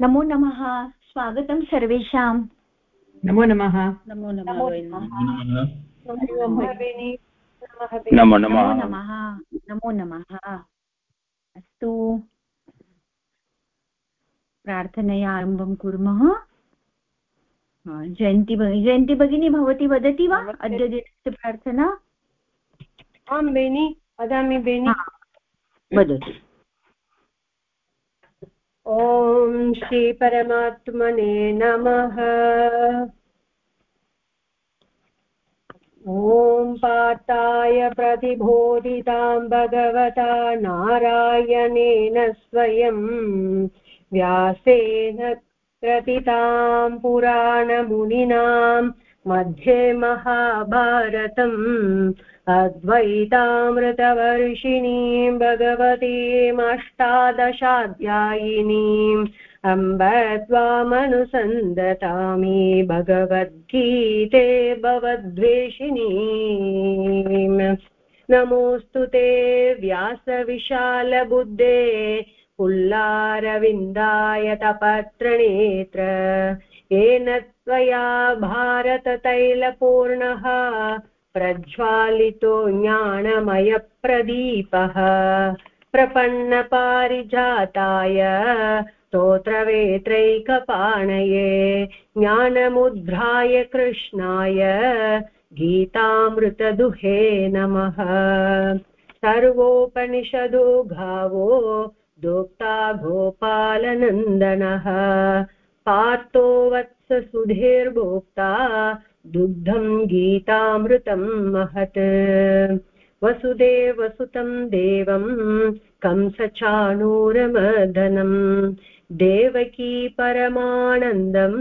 नमो नमः स्वागतं सर्वेषां। नमो नमः। नमो नमः नमो नमः। नमः नमो। नमः अस्तु। प्रार्थनया आरम्भं कुर्मः। जयन्ती जयन्ती भगिनी भवती वदति वा? अद्य दिनस्य प्रार्थना? आं बेनि। वदामि बेनि। वदतु। ॐ श्रीपरमात्मने नमः। ॐ पाताय प्रतिबोधितां भगवता नारायणेन स्वयं व्यासेन प्रतितां पुराणमुनिनां मध्ये महाभारतम् अद्वैतामृतवर्षिणीं भगवतीमष्टादशाध्यायिनीम् अम्ब त्वामनुसन्दतामि भगवद्गीते भवद्वेषिणीम्। नमोऽस्तु ते व्यासविशालबुद्धे पुल्लारविन्दाय तपत्रनेत्र। येन त्वया भारततैलपूर्णः प्रज्वालितो ज्ञानमयप्रदीपः प्रपन्नपारिजाताय स्तोत्रवेत्रैकपाणये ज्ञानमुद्राय कृष्णाय गीतामृतदुहे नमः। सर्वोपनिषदो गावो दोक्ता गोपालनन्दनः। पार्थो वत्ससुधेर्भोक्ता दुग्धं गीतामृतं महत्। वसुदेवसुतं देवं कंसचाणूरमदनं। देवकी परमानन्दं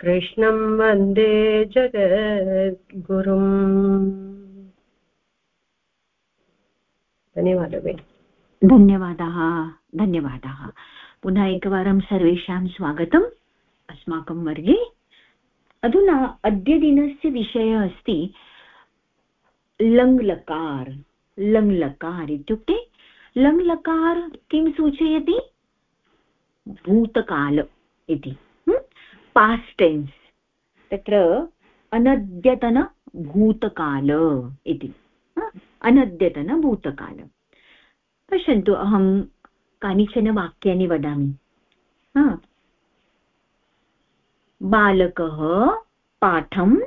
कृष्णं वंदे जगद्गुरुम्। धन्यवादः धन्यवादाः धन्यवादाः। पुनः एकवारं सर्वेषां स्वागतम्। अस्माकं वर्गे अधुना अद्यदिनस्य विषयः अस्ति लङ्लकार। लङ्लकार इत्युक्ते लङ्लकार किं सूचयति? भूतकाल इति। पास्ट् टेन्स् तत्र अनद्यतनभूतकाल इति। अनद्यतनभूतकाल पश्यन्तु अहं कानिचन वाक्यानि वदामि। बालकः पाठम्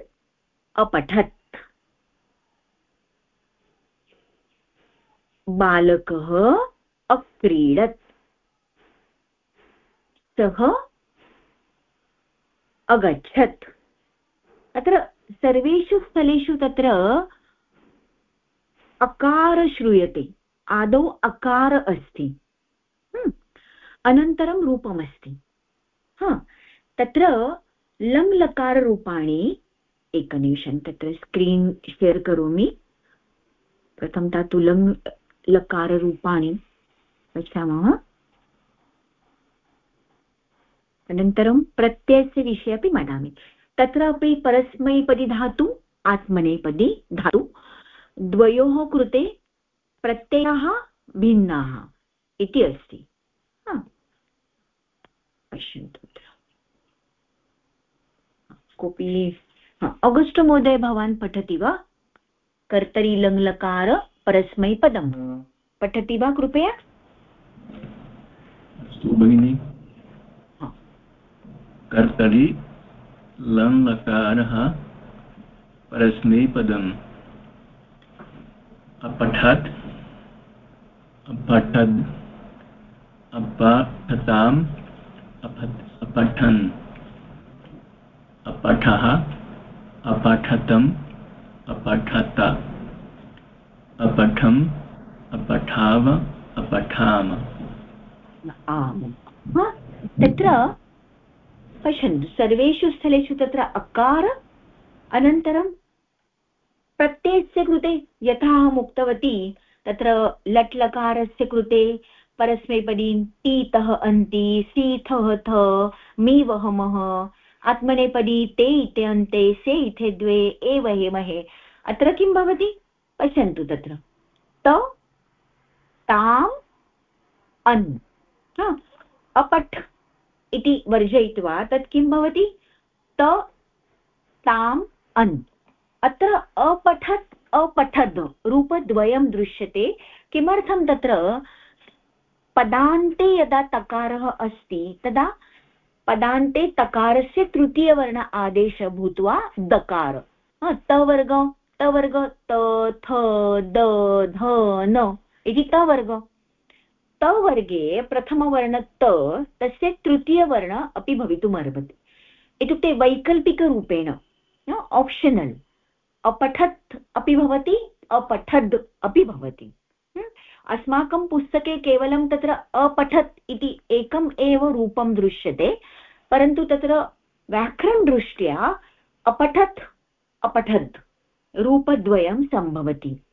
अपठत्। बालकः अक्रीडत्। सः अगच्छत्। अत्र सर्वेषु स्थलेषु तत्र अकार श्रूयते। आदौ अकार अस्ति। अनन्तरं रूपमस्ति। हा। तत्र लङ् लकाररूपाणि एकनिमिषं तत्र स्क्रीन् शेर् करोमि प्रथमतः तु लङ् लकाररूपाणि पश्यामः अनन्तरं प्रत्ययस्य विषये अपि वदामि. तत्र अपि परस्मैपदी धातु, आत्मनेपदी धातु, द्वयोः कृते प्रत्ययाः भिन्नाः इति अस्ति. पश्यन्तु। कोऽपि अगस्ट् महोदय भवान् पठति वा? कर्तरि लङ्लकार परस्मैपदं पठति वा कृपया? अस्तु भगिनि। कर्तरि लङ्लकारः परस्मैपदम्। अपठत् अपठद् अपठताम् अपठन्। अपठः, अपठतम्, अपठत, अपठम्, अपठाव, अपठाम। तत्र पश्यन्तु, सर्वेषु स्थलेषु तत्र अकार, अनन्तरं प्रत्ययस्य कृते यथा अहम् उक्तवती, तत्र लट् लकारस्य कृते परस्मैपदीं टीतः अन्ति, सीथः थ मी वहमः आत्मनेपदी ते इते अन्ते से इथे द्वे एव हेमहे अत्र किं भवति? पश्यन्तु तत्र। त, ताम्, अन्। अपठ् इति वर्जयित्वा तत् किं भवति? त, ताम्, अन्। अत्र अपठत्, अपठद् रूपद्वयं दृश्यते। किमर्थं तत्र पदान्ते यदा तकारः अस्ति, तदा पदान्ते तकारस्य तृतीयवर्ण आदेश भूत्वा दकार। तवर्ग तवर्ग त थ, द, ध, न, इति तवर्ग तवर्गे प्रथमवर्ण त, तस्य तृतीयवर्ण अपि भवितुमर्हति। इत्युक्ते वैकल्पिकरूपेण आप्शनल् अपठत् अपि भवति, अपठद् अपि भवति। अस्माकं पुस्तके केवलं तत्र अपठत् इति एकम् एव रूपं दृश्यते, परन्तु तत्र व्याकरणदृष्ट्या अपठत् अपठत् रूपद्वयं सम्भवति।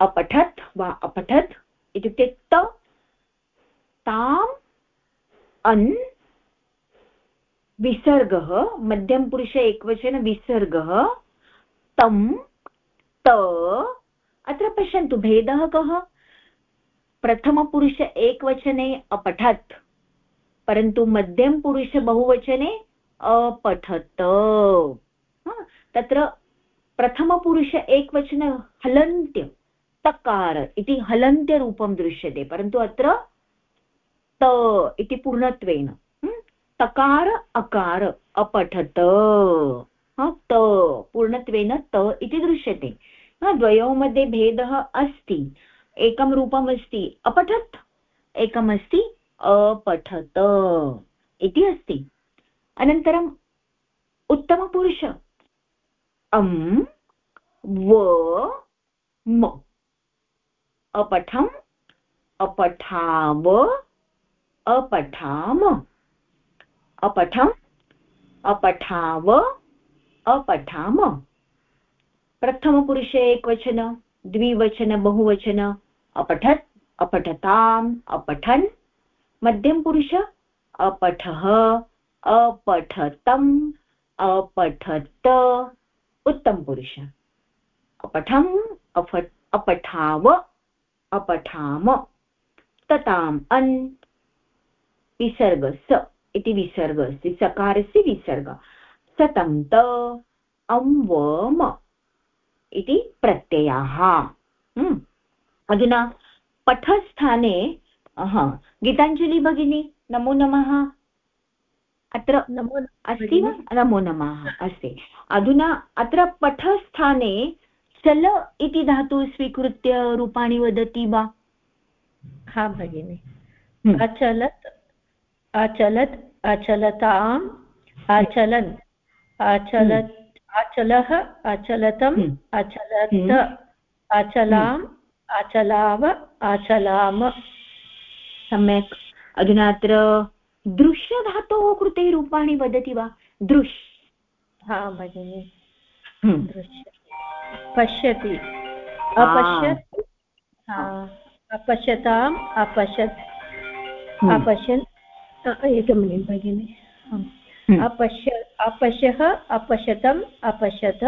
अपठत् वा अपठत् इत्युक्ते त, ताम्, अन्, विसर्गः, मध्यमपुरुष एकवचन विसर्गः तं त अत्र पश्यन्तु, भेदः कः? प्रथमपुरुष एकवचने अपठत्, परन्तु मध्यमपुरुष बहुवचने अपठत्। तत्र प्रथमपुरुष एकवचन हलन्त्य, तकार इति हलन्त्यरूपं दृश्यते, परन्तु अत्र त इति पूर्णत्वेन। तकार, अकार, अपठत। त, पूर्णत्वेन त इति दृश्यते। द्वयोः मध्ये भेदः अस्ति। एकं रूपम् अस्ति अपठत्, एकमस्ति अपठत इति अस्ति। अनन्तरम् उत्तमपुरुष। अं व, म। अपठम्, अपठाव, अपठाम। अपठम्, अपठाव, अपठाम। प्रथमपुरुषे एकवचन द्विवचन, बहुवचन, अपठत्, अपठताम्, अपठन्, मध्यमपुरुष, अपठः, अपठतम्, अपठत, उत्तमपुरुष। अपठम् अफट् अपठाव, अपठाम, तताम् अन् विसर्ग स इति विसर्ग अस्ति सकारस्य विसर्ग। सतं त अं इति प्रत्ययाः। हम्म। अधुना पठस्थाने हा गीताञ्जलि भगिनी नमो नमः। अत्र नमो अस्ति वा? नमो नमः अस्ति। अधुना अत्र पठस्थाने चल इति धातु स्वीकृत्य रूपाणि वदति वा? हा भगिनि। हम्म। अचलत् अचलत् अचलताम् अचलन् अचलत् अचलः अचलतम् हम्म। अचलत हम्म। अचलाम् अचलाव अचलाम। सम्यक्। अधुना अत्र दृश्यधातोः कृते रूपाणि वदति वा? दृश्। हा भगिनि। हम्म। दृश्य। पश्यति। अपश्यत्। अपश्यताम् अपश्यत्। अपश्यन्। एकमिनिट् भगिनि। हम्म। अपश्य अपश्यः अपश्यतम् अपश्यत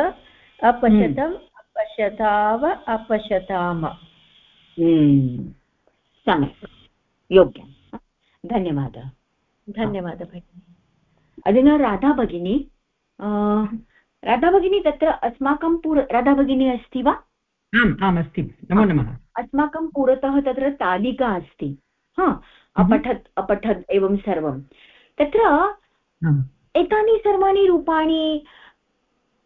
अपश्यतम् अपश्यताव अपश्यताम। हम्म। सम्यक् योग्यं। धन्यवादः। धन्यवादः भगिनि। अधुना राधा भगिनी राधा भगिनी तत्र अस्माकं पुर राधा भगिनी अस्ति वा? आम् आम् अस्ति। नमो नमः। अस्माकं पुरतः तत्र तालिका अस्ति। हा। हम्म। अपठत् अपठत् एवं सर्वं। तत्र एतानि सर्वाणि रूपाणि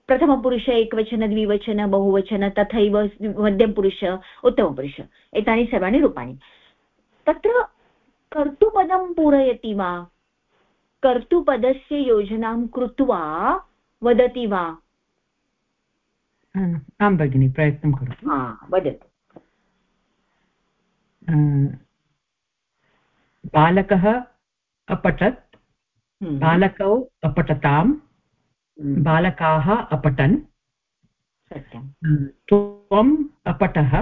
प्रथमपुरुष एकवचन द्विवचन बहुवचन तथैव मध्यमपुरुष उत्तमपुरुष एतानि सर्वाणि रूपाणि। तत्र कर्तुपदं पूरयति वा? कर्तुपदस्य योजनां कृत्वा वदति वा? आं भगिनि प्रयत्नं करोतु। वदतु। बालकः अपठत्। बालकौ अपठताम् हम्म। बालकाः अपठन् हम्म। त्वम् अपठः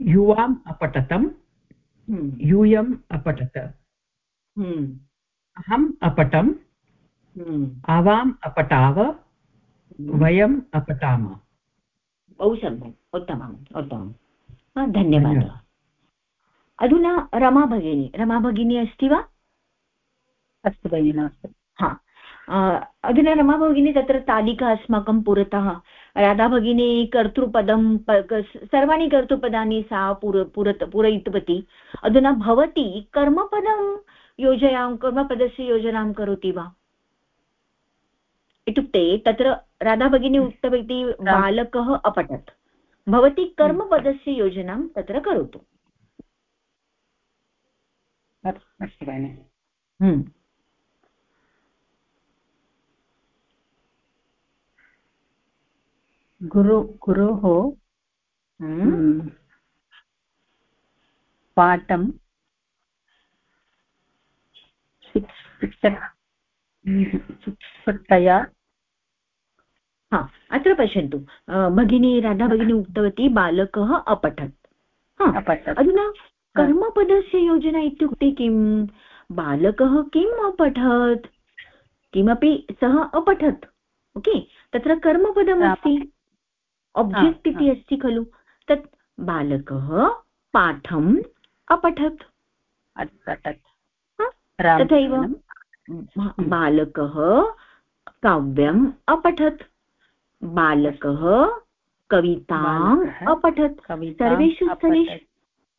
युवाम् अपठतम् यूयम् अपठत अहम् अपठम् आवाम् अपठाव वयम् अपठाम बहु सम्यक्। उत्तमम् उत्तमं धन्यवादः। अधुना रमा भगिनी रमा भगिनी अस्ति वा? अस्तु भगिनि अस्तु हा। अधुना रमा भगिनी तत्र तालिका अस्माकं पुरतः। राधा भगिनी कर्तृपदं सर्वाणि कर्तृपदानि सा पुर पुरत पूरयितवती। अधुना भवती कर्मपदं योजयां कर्मपदस्य योजनां करोति वा? इत्युक्ते तत्र राधा भगिनी उक्तवती बालकः अपठत्। भवती कर्मपदस्य योजनां तत्र करोतु। अस्तु भगिनि। गुरु गुरोः हम्म। हम्म, पाठं शिक्षक शिक्षकतया। हा अत्र पश्यन्तु। भगिनी राधा भगिनी उक्तवती बालकः अपठत्। हा अपठत्। अधुना कर्मपदस्य योजना इत्युक्ते किं बालकः किम् अपठत्? किमपि सः अपठत्। ओके? तत्र कर्मपदमस्ति। आब्जेक्ट् इति अस्ति खलु। तत् बालकः पाठम् अपठत्। तथैव बालकः काव्यम् अपठत्। बालकः कविताम् अपठत्। सर्वेषु स्थलेषु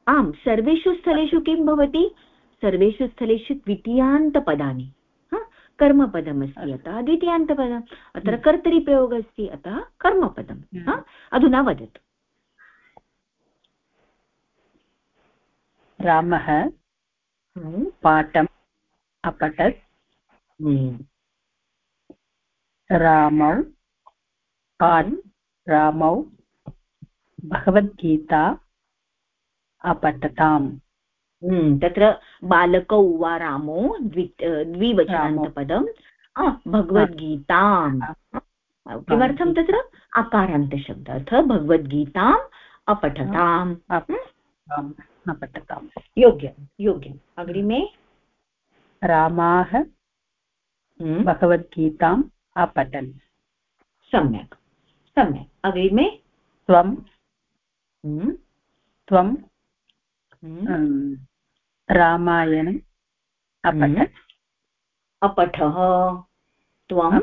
आम् सर्वेषु स्थलेषु किं भवति? सर्वेषु स्थलेषु द्वितीयान्तपदानि। कर्मपदमस्ति अतः द्वितीयान्तपदम् अत्र हम्म। कर्तरिप्रयोगः अस्ति अतः कर्मपदम् हम्म। अधुना वदतु। रामः हम्म। पाठम् अपठत्। रामौ रामौ भगवद्गीता अपठताम्। तत्र बालकौ वा रामो द्वि द्विवचनान्तपदं भगवद्गीताम्। किमर्थं तत्र? अकारान्तशब्दः अर्थः भगवद्गीताम् अपठताम्। अपठताम्। योग्यं योग्यम् अग्रिमे। रामाः हम्म। भगवद्गीताम् अपठन्। सम्यक्। सम्यक्। अग्रिमे। त्वं हम्म। त्वं रामायणम् अपठत् अपठः। त्वं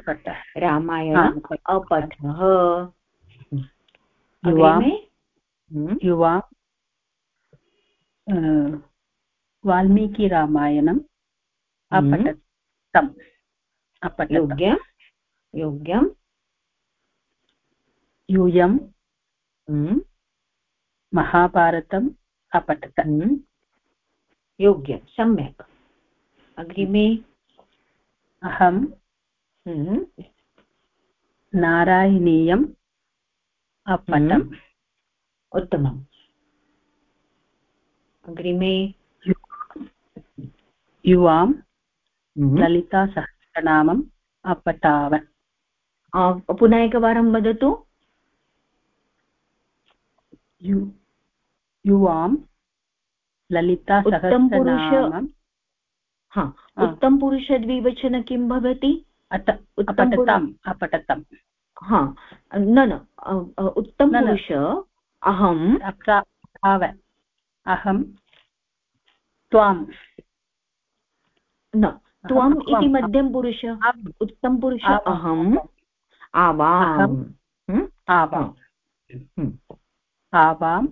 रामायणम् अपठः। युवा वाल्मीकिरामायणम् अपठत् तम् अपठत् योग्यं योग्यं यूयं महाभारतम् अपठत योग्यं सम्यक्। अग्रिमे अहं हम्म, नारायणीयम् अपठम् हम्म, उत्तमम्। अग्रिमे युवां हम्म। ललितासहस्रनामम् अपठाव पुनः एकवारं वदतु। युवां ललिता उत्तमपुरुष हा उत्तमपुरुषद्विवचन किं भवति? अपठताम् अपठतम् हा न न उत्तमपुरुष अहं अहं त्वां न त्वम् इति मध्यमपुरुष उत्तमपुरुष अहम् आवाम्। आवाम्। आवां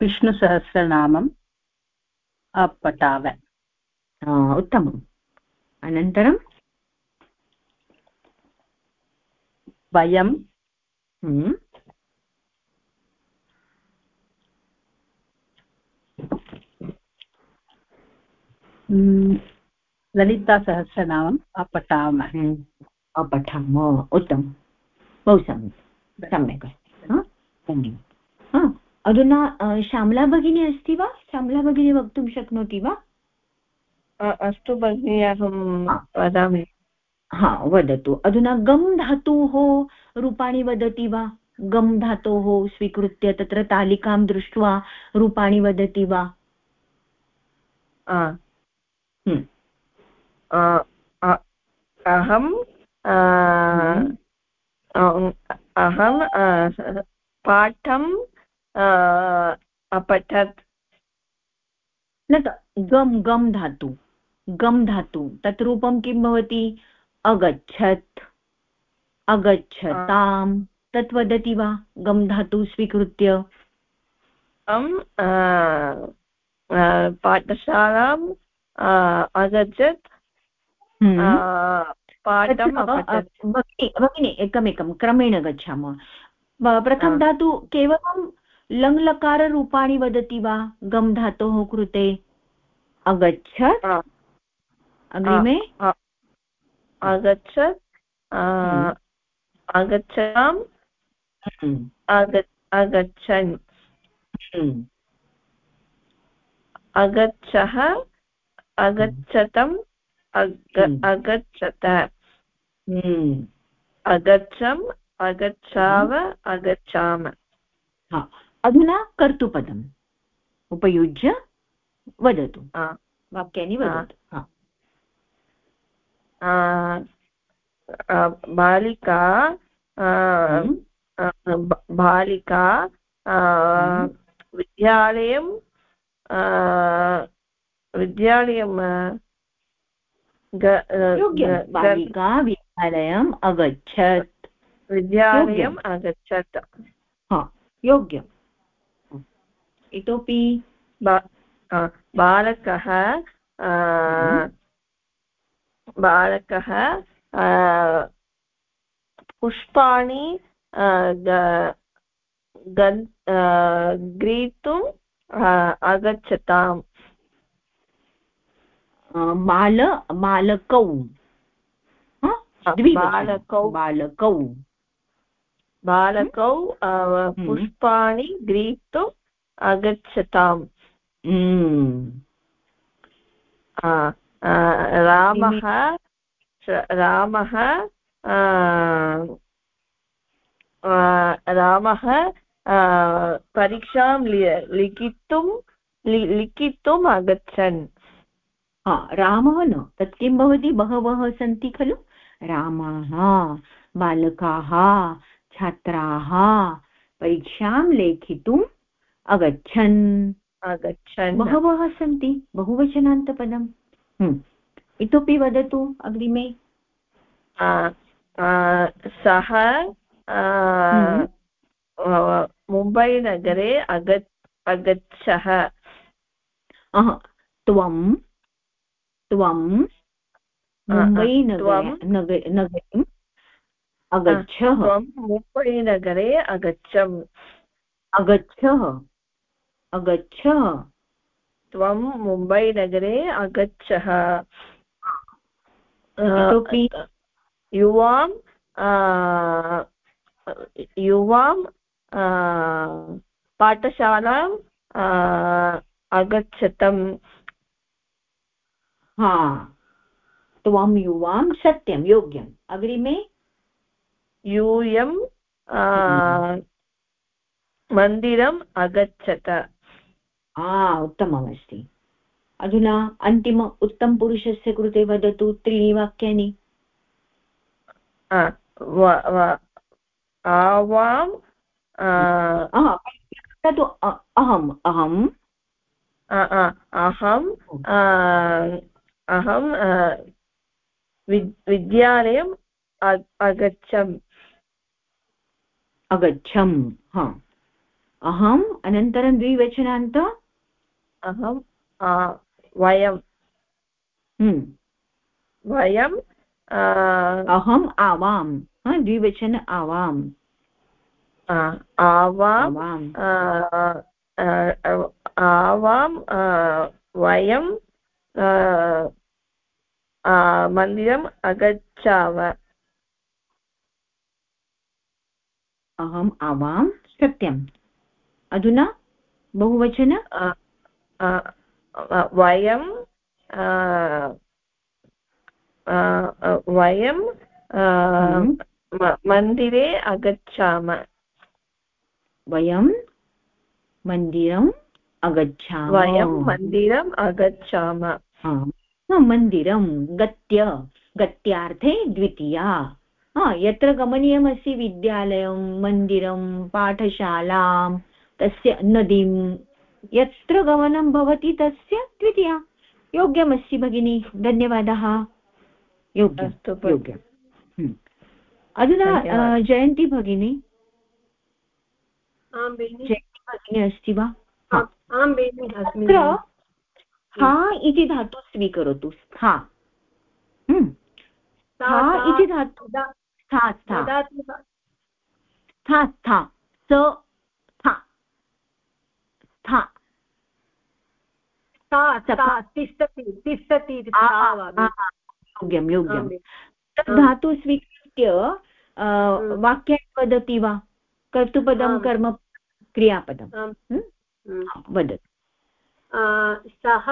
विष्णुसहस्रनामम् अपठाव उत्तमम् अनन्तरं वयं। ललितासहस्रनामम् अपठामः अपठामः उत्तमं बहु सम्यक् सम्यक् अस्ति धन्यवादः अधुना श्यामला भगिनी अस्ति वा? श्यामला भगिनी वक्तुं शक्नोति वा? अस्तु भगिनि अहं वदामि। हा वदतु। अधुना गम् धातोः रूपाणि वदति वा? गम् धातोः स्वीकृत्य तत्र तालिकां दृष्ट्वा रूपाणि वदति वा? अहं अहं पाठं अपठत् न गम् गम् धातु गम् धातु तत् रूपं किं भवति? अगच्छत् अगच्छताम् तत् वदति वा? गम् धातु स्वीकृत्य। पाठशालाम् अगच्छत् हम्म। भगिनि एकमेकं क्रमेण गच्छामः। प्रथम धातु केवलं लङ्लकाररूपाणि वदति वा? गम् धातोः कृते। अगच्छत्। अग्रिमे? अगच्छत्। अगच्छाम् अगच्छन् अगच्छः। अगच्छतम्। अगच्छत। अगच्छम्। अगच्छाव। अगच्छाम। अधुना कर्तुपदम्। उपयुज्य वदतु। वाक्यानि वदतु। बालिका हम्म। बालिका हम्म। विद्यालयं विद्यालयं बालिका विद्यालयम् अगच्छत्। विद्यालयम् अगच्छत्। योग्यम्। इतोपि बालकः। बालकः पुष्पाणि ग्रीतुम् आगच्छताम्। बाल बालकौ। बालकौ। बालकौ। बालकौ हम्म। पुष्पाणि ग्रीतुम् आगच्छताम्। हम्म। रामः रामः रामः परीक्षां लिखितुं लिखितुम् आगच्छन्। रामः न तत् किं भवति? बहवः सन्ति खलु? रामाः बालकाः छात्राः परीक्षां लेखितुम् अगच्छन्। आगच्छन् बहवः सन्ति बहुवचनान्तपदम् हम्म। इतोपि वदतु अग्रिमे। सः हम्म। मुम्बैनगरे अगच्छ। अगच्छः त्वं त्वं मुम्बैनगरीम् अगच्छः। मुम्बैनगरे अगच्छम्। अगच्छः। अगच्छ। त्वं मुम्बैनगरे अगच्छः। युवां युवां पाठशालाम् अगच्छतम्। हा। त्वं युवां सत्यं योग्यम्। अग्रिमे? यूयं। मन्दिरम् अगच्छत। उत्तममस्ति। अधुना अन्तिम उत्तमपुरुषस्य कृते वदतु त्रीणि वाक्यानि आवां तु अहम् अहम्। अहम् अहं विद्यालयम् अगच्छम्। अगच्छम् हा। अहम् अनन्तरं द्विवचनान्त अहं वयं हम्म। वयं अहम् आवाम्। द्विवचन आवाम्। आवाम् आवां वयं मन्दिरम् अगच्छाव। अहम् आवां सत्यम्। अधुना बहुवचन? वयं वयं। मन्दिरे अगच्छाम वयं मन्दिरम् अगच्छाम वयं मन्दिरम् अगच्छाम मन्दिरं गत्य गत्यार्थे द्वितीया हा यत्र गमनीयमस्ति विद्यालयं मन्दिरं पाठशालां तस्य नदीं यत्र गमनं भवति तस्य द्वितीया। योग्यमस्ति भगिनी धन्यवादः। योग्यम् योग्यम् हम्म। अधुना जयन्ती भगिनी। जयन्ती भगिनी अस्ति वा? तत्र हा इति धातु स्वीकरोतु। स्था हम्म। स्था इति धातु। स्था स्था स्था स्था स। स्था तिष्ठति तिष्ठति योग्यं योग्यं। तत् धातु स्वीकृत्य। वाक्यानि वदति वा? कर्तुपदं कर्म क्रियापदं। वदतु। सः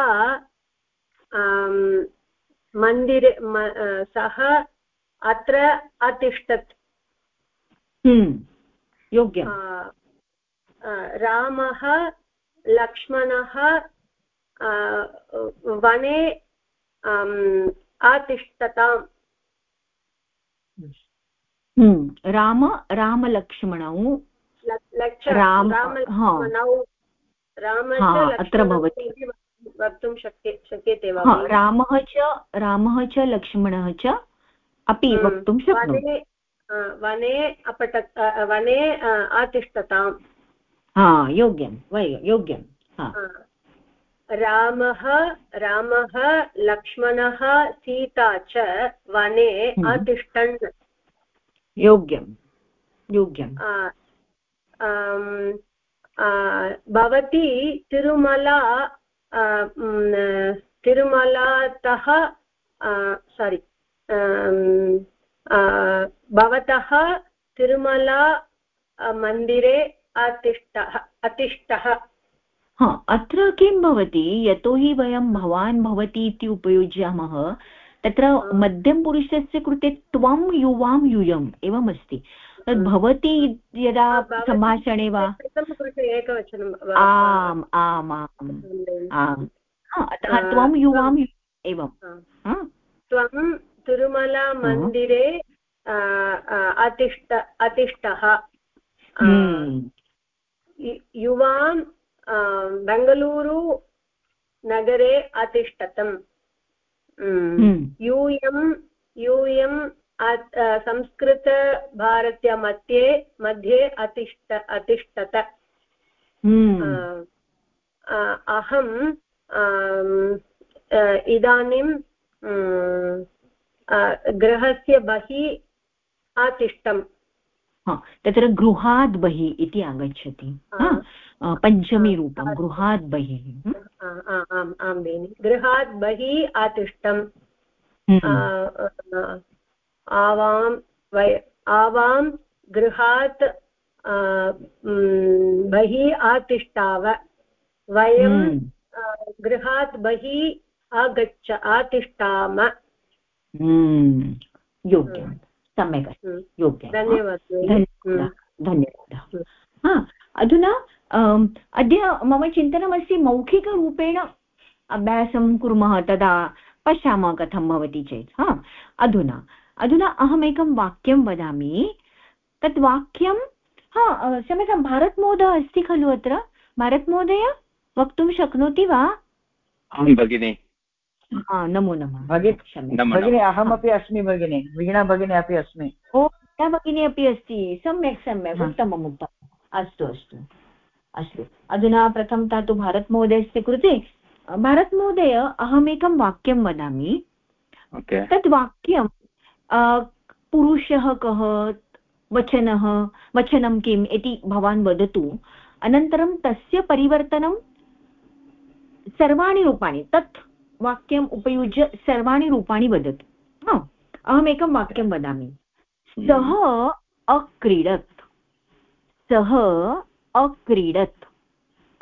मन्दिरे सः अत्र अतिष्ठत्। योग्यं रामः लक्ष्मणः वने आतिष्ठताम्। राम रामलक्ष्मणौ। अत्र भवति। वक्तुं शक्य शक्यते वा रामः च रामः च लक्ष्मणः च अपि वक्तुं शक्नोति। वने अपठत् वने आतिष्ठताम्। हा योग्यं योग्यं रामः रामः लक्ष्मणः सीता च वने हम्म। अतिष्ठन्। योग्यं योग्यं। भवती तिरुमला तिरुमलातः सारि भवतः तिरुमला मन्दिरे अतिष्ठः अतिष्ठः। हा अत्र किं भवति? यतोहि वयं भवान् भवति इति उपयुज्यामः तत्र मध्यमपुरुषस्य कृते त्वं युवां यूयम् एवमस्ति। तद् भवति यदा सम्भाषणे वा? आम् आम् आम् आम्। अतः त्वं युवां एवं। त्वं तिरुमलामन्दिरे अतिष्ठ अतिष्ठः। युवां बेङ्गलूरु नगरे अतिष्ठतम्। यूयं यूयं संस्कृतभारत्य मध्ये अतिष्ठ अतिष्ठत। अहं इदानीं गृहस्य बहिः आतिष्ठम् तत्र गृहात् बहिः इति आगच्छति पञ्चमी रूपं गृहात् बहिः आम् आं बेनि। गृहात् बहिः आतिष्ठम्। आवां वय आवां गृहात् बहिः आतिष्ठाव। वयं गृहात् बहिः आगच्छ आतिष्ठाम। योग्यं सम्यक् अस्ति योग्यं धन्यवादः। धन्यवादः। अधुना अद्य मम चिन्तनमस्ति मौखिकरूपेण अभ्यासं कुर्मः तदा पश्यामः कथं भवति चेत्। हा अधुना अधुना अहमेकं वाक्यं वदामि। तत् वाक्यं हा क्षम्यतां भारतमहोदय अस्ति खलु अत्र? भारतमहोदय वक्तुं शक्नोति वा? आं भगिनि। नमो नमः। भगिनी भगिनि अहमपि अस्मि भगिनि। वीणा भगिनी अपि अस्मि। ओ वीणा भगिनी अपि अस्ति। सम्यक् सम्यक् उत्तमम् उत्तमम्। अस्तु अस्तु। अस्तु। अधुना प्रथमतः तु भारतमहोदयस्य कृते। भारतमहोदय अहमेकं वाक्यं वदामि। तत् वाक्यं पुरुषः कः वचनः वचनं किम् इति भवान् वदतु। अनन्तरं तस्य परिवर्तनं सर्वाणि रूपाणि तत् वाक्यम् उपयुज्य सर्वाणि रूपाणि वदतु। अहमेकं वाक्यं वदामि। सः अक्रीडत्। सः अक्रीडत्।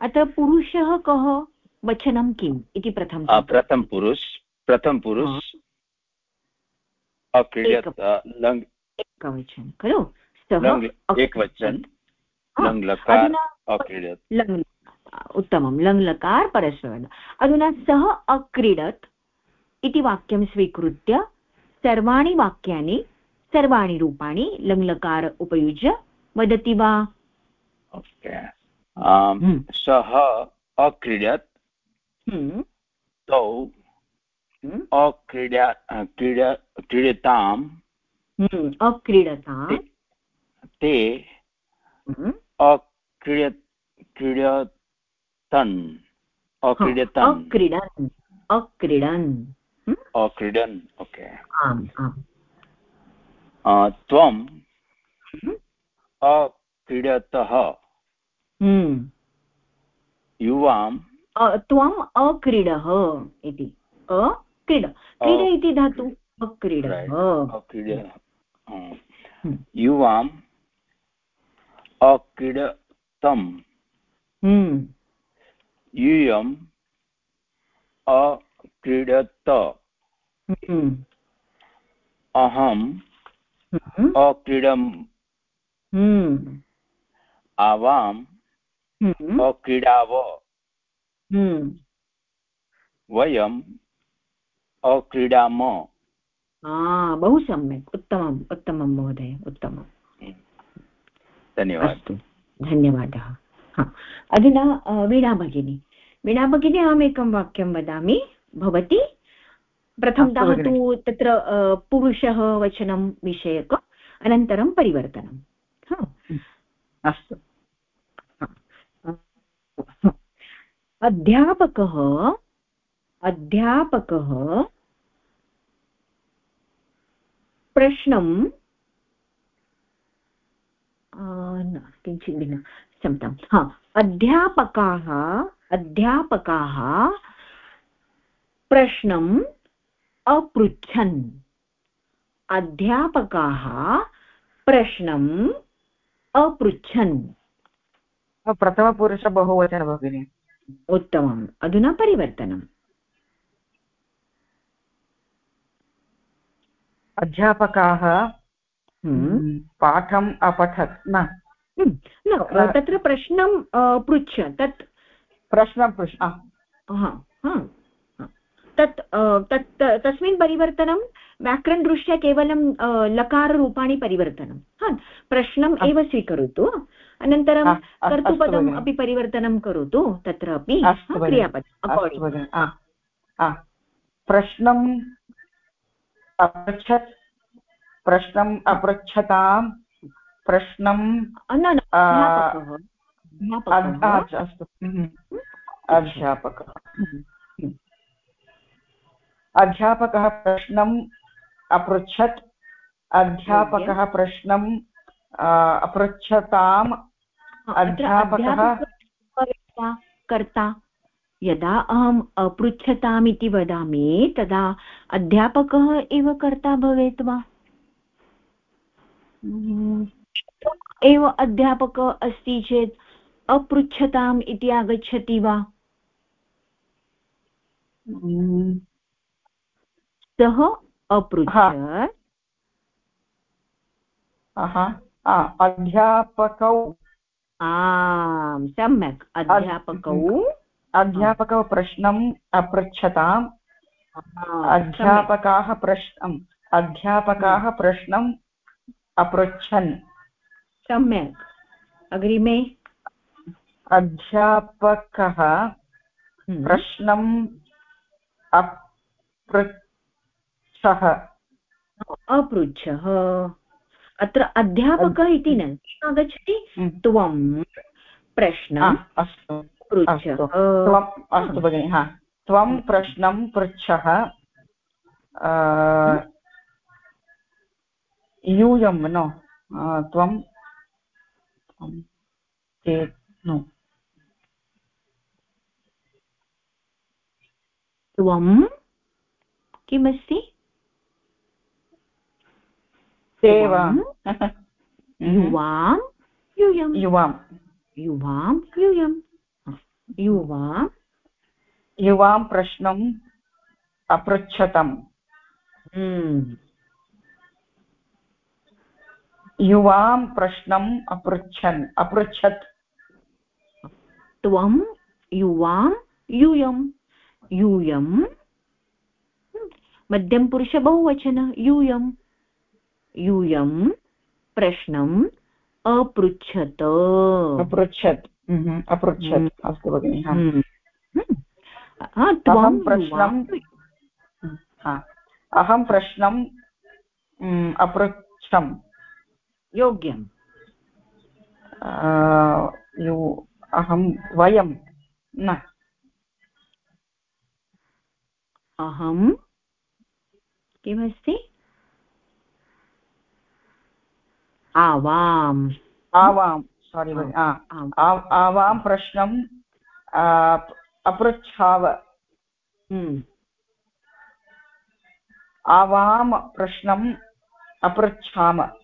अत्र पुरुषः कः? वचनं किम् इति प्रथम प्रथम पुरुष प्रथम पुरुष। अक्रीडत् एकवचन खलु? सः एकवचन। लङ् लकार अक्रीडत्। लङ् उत्तमं लङ् लकार परस्वर्ण अधुना सः अक्रीडत् इति वाक्यं स्वीकृत्य सर्वाणि वाक्यानि सर्वाणि रूपाणि लङ्लकार उपयुज्य वदति वा? ओके। हम्म। सः अक्रीडत् हम्म, तौ हम्म, अक्रीड्या क्रीड क्रीडताम्। अक्रीडताम् ते अक्रीड क्रीडतन् अक्रीडतन् अक्रीडन् अक्रीडन् अक्रीडन् ओके आम् आम् हम्म, अक्रीडतः हम्म। युवां त्वम् अक्रीडः इति अक्रीड क्रीड इति धातु अक्रीडः अक्रीड। युवाम् अक्रीडतम् यूयम् अक्रीडत। हम्म, अहम् हम्म, अक्रीडम्। हम्म, आवाम् अक्रीडाव। वयम् अक्रीडाम। बहु सम्यक्। उत्तमम् उत्तमं महोदय उत्तमम्। धन्यवादः। अस्तु धन्यवादः। अधुना वीणा भगिनी वीणा भगिनी अहमेकं वाक्यं वदामि. भवती प्रथमतः तु तत्र पुरुषः वचनं विषयक अनन्तरं परिवर्तनं. हा. अस्तु. अध्यापकः अध्यापकः प्रश्नं न किञ्चित् भिन्नं. क्षम्यतां हा अध्यापकाः अध्यापकाः प्रश्नम् अपृच्छन्। अध्यापकाः प्रश्नम् अपृच्छन्। प्रथमपुरुष बहुवचन भगिनि। उत्तमम्। अधुना परिवर्तनम्। अध्यापकाः हम्म, पाठम् अपठत् न। न तत्र प्रश्नं पृच्छ तत् प्रश्नं पृच्छ हा. हा हा। तत् तत् तस्मिन् परिवर्तनं व्याकरणदृष्ट्या केवलं अ, लकाररूपाणि परिवर्तनं हा. प्रश्नम् एव स्वीकरोतु अनन्तरं कर्तुपदम् अपि परिवर्तनं करोतु तत्र अपि आ। प्रश्नम् अपृच्छत् प्रश्नम् अपृच्छताम् प्रश्नं अध्यापकः अध्- अध्यापकः अस्तु हम्म। अध्यापकः। अध्यापकः प्रश्नम् अपृच्छत् अध्यापकः प्रश्नम् अपृच्छताम् अध्यापकः अध्यापकः कर्ता यदा अहम् अपृच्छताम् इति वदामि तदा अध्यापकः एव कर्ता भवेत् वा? हम्म, एव अध्यापकः अस्ति चेत् अपृच्छताम् इति आगच्छति वा? हम्म, सः अपृच्छत् अध्यापकौ। आम् सम्यक्। अध्यापकौ। अध्यापकौ प्रश्नम् अपृच्छताम्। अध्यापकाः प्रश्नम् अध्यापकाः प्रश्नम् अपृच्छन्। सम्यक्। अग्रिमे। अध्यापकः हम्म, प्रश्नम् अपृच्छः। अपृच्छः। अत्र अध्यापकः इति न आगच्छति हम्म। त्वं प्रश्नं अस्तु। अस्तु। भगिनि हा। त्वं प्रश्नं पृच्छः। यूयं नो। त्वं, ते नो त्वं किमस्ति ते वा युवां यूयं युवां युवां यूयं युवां युवां प्रश्नम् अपृच्छतम्। हम्म, युवां प्रश्नम् अपृच्छन् अपृच्छत्। त्वं युवां यूयं यूयं मध्यमपुरुष बहुवचन यूयं यूयं प्रश्नम् अपृच्छत। अपृच्छत् हम्म, अपृच्छत् हम्म। अस्तु भगिनि हा। हम्म। त्वं प्रश्नं अहं प्रश्नं हम्म, अपृच्छम्। योग्यम्? अहं वयं न। अहं? किमस्ति? आवाम्। आवां सारि आवां प्रश्नं अपृच्छाव। हम्म। आवां प्रश्नम् अपृच्छाम।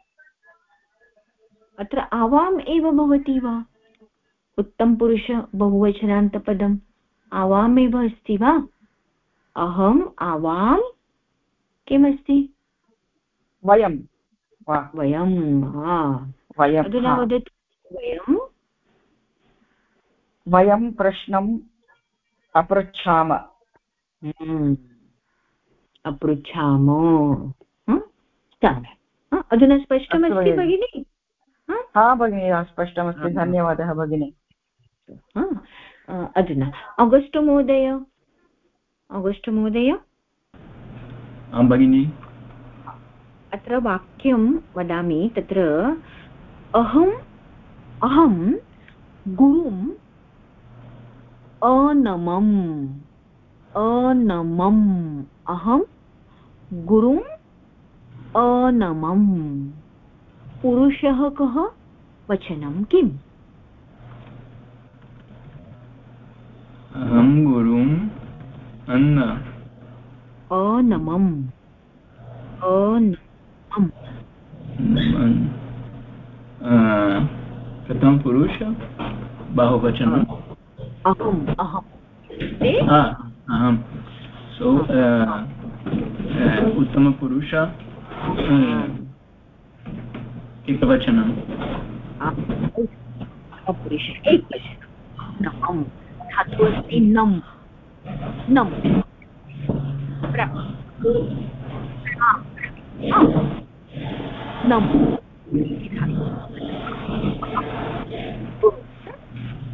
अत्र आवाम् एव भवति वा? उत्तमपुरुष बहुवचनान्तपदम् आवामेव अस्ति वा? अहम् आवां किमस्ति? वयं वयं अधुना वदतु वयं? वयं प्रश्नम् अपृच्छाम। हम्म, अपृच्छाम? अधुना स्पष्टमस्ति भगिनि। हं? भगिनि स्पष्टमस्ति हा। धन्यवादः भगिनि. अधुना. अगस्ट् महोदय? अगस्ट् महोदय? आं भगिनि. अत्र वाक्यं वदामि. तत्र अहम् अहं गुरुम् अनमम् अनमम् अहं गुरुम् अनमम्। पुरुषः कः? वचनं किम्? अहं गुरुम् अन्न। अनमम्। अनमम्। कथं पुरुष? बहुवचनम् अहम् अहं ते? अहं। सो उत्तमपुरुष अ, एकवचनं पुरुष एकवचनं नमं धातु अस्ति नम् नम् नम्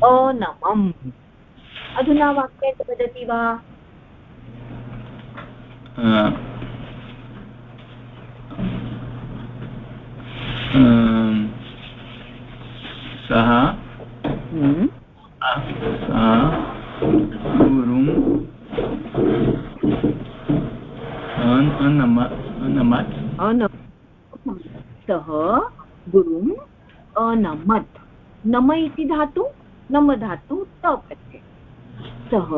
अनमम् अधुना वाक्यं वदति वा अ, अं, सः हम्म, सः गुरुम् अनमत्। सः गुरुम् अनमत्। नम इति धातु नम धातु त प्रत्यय सः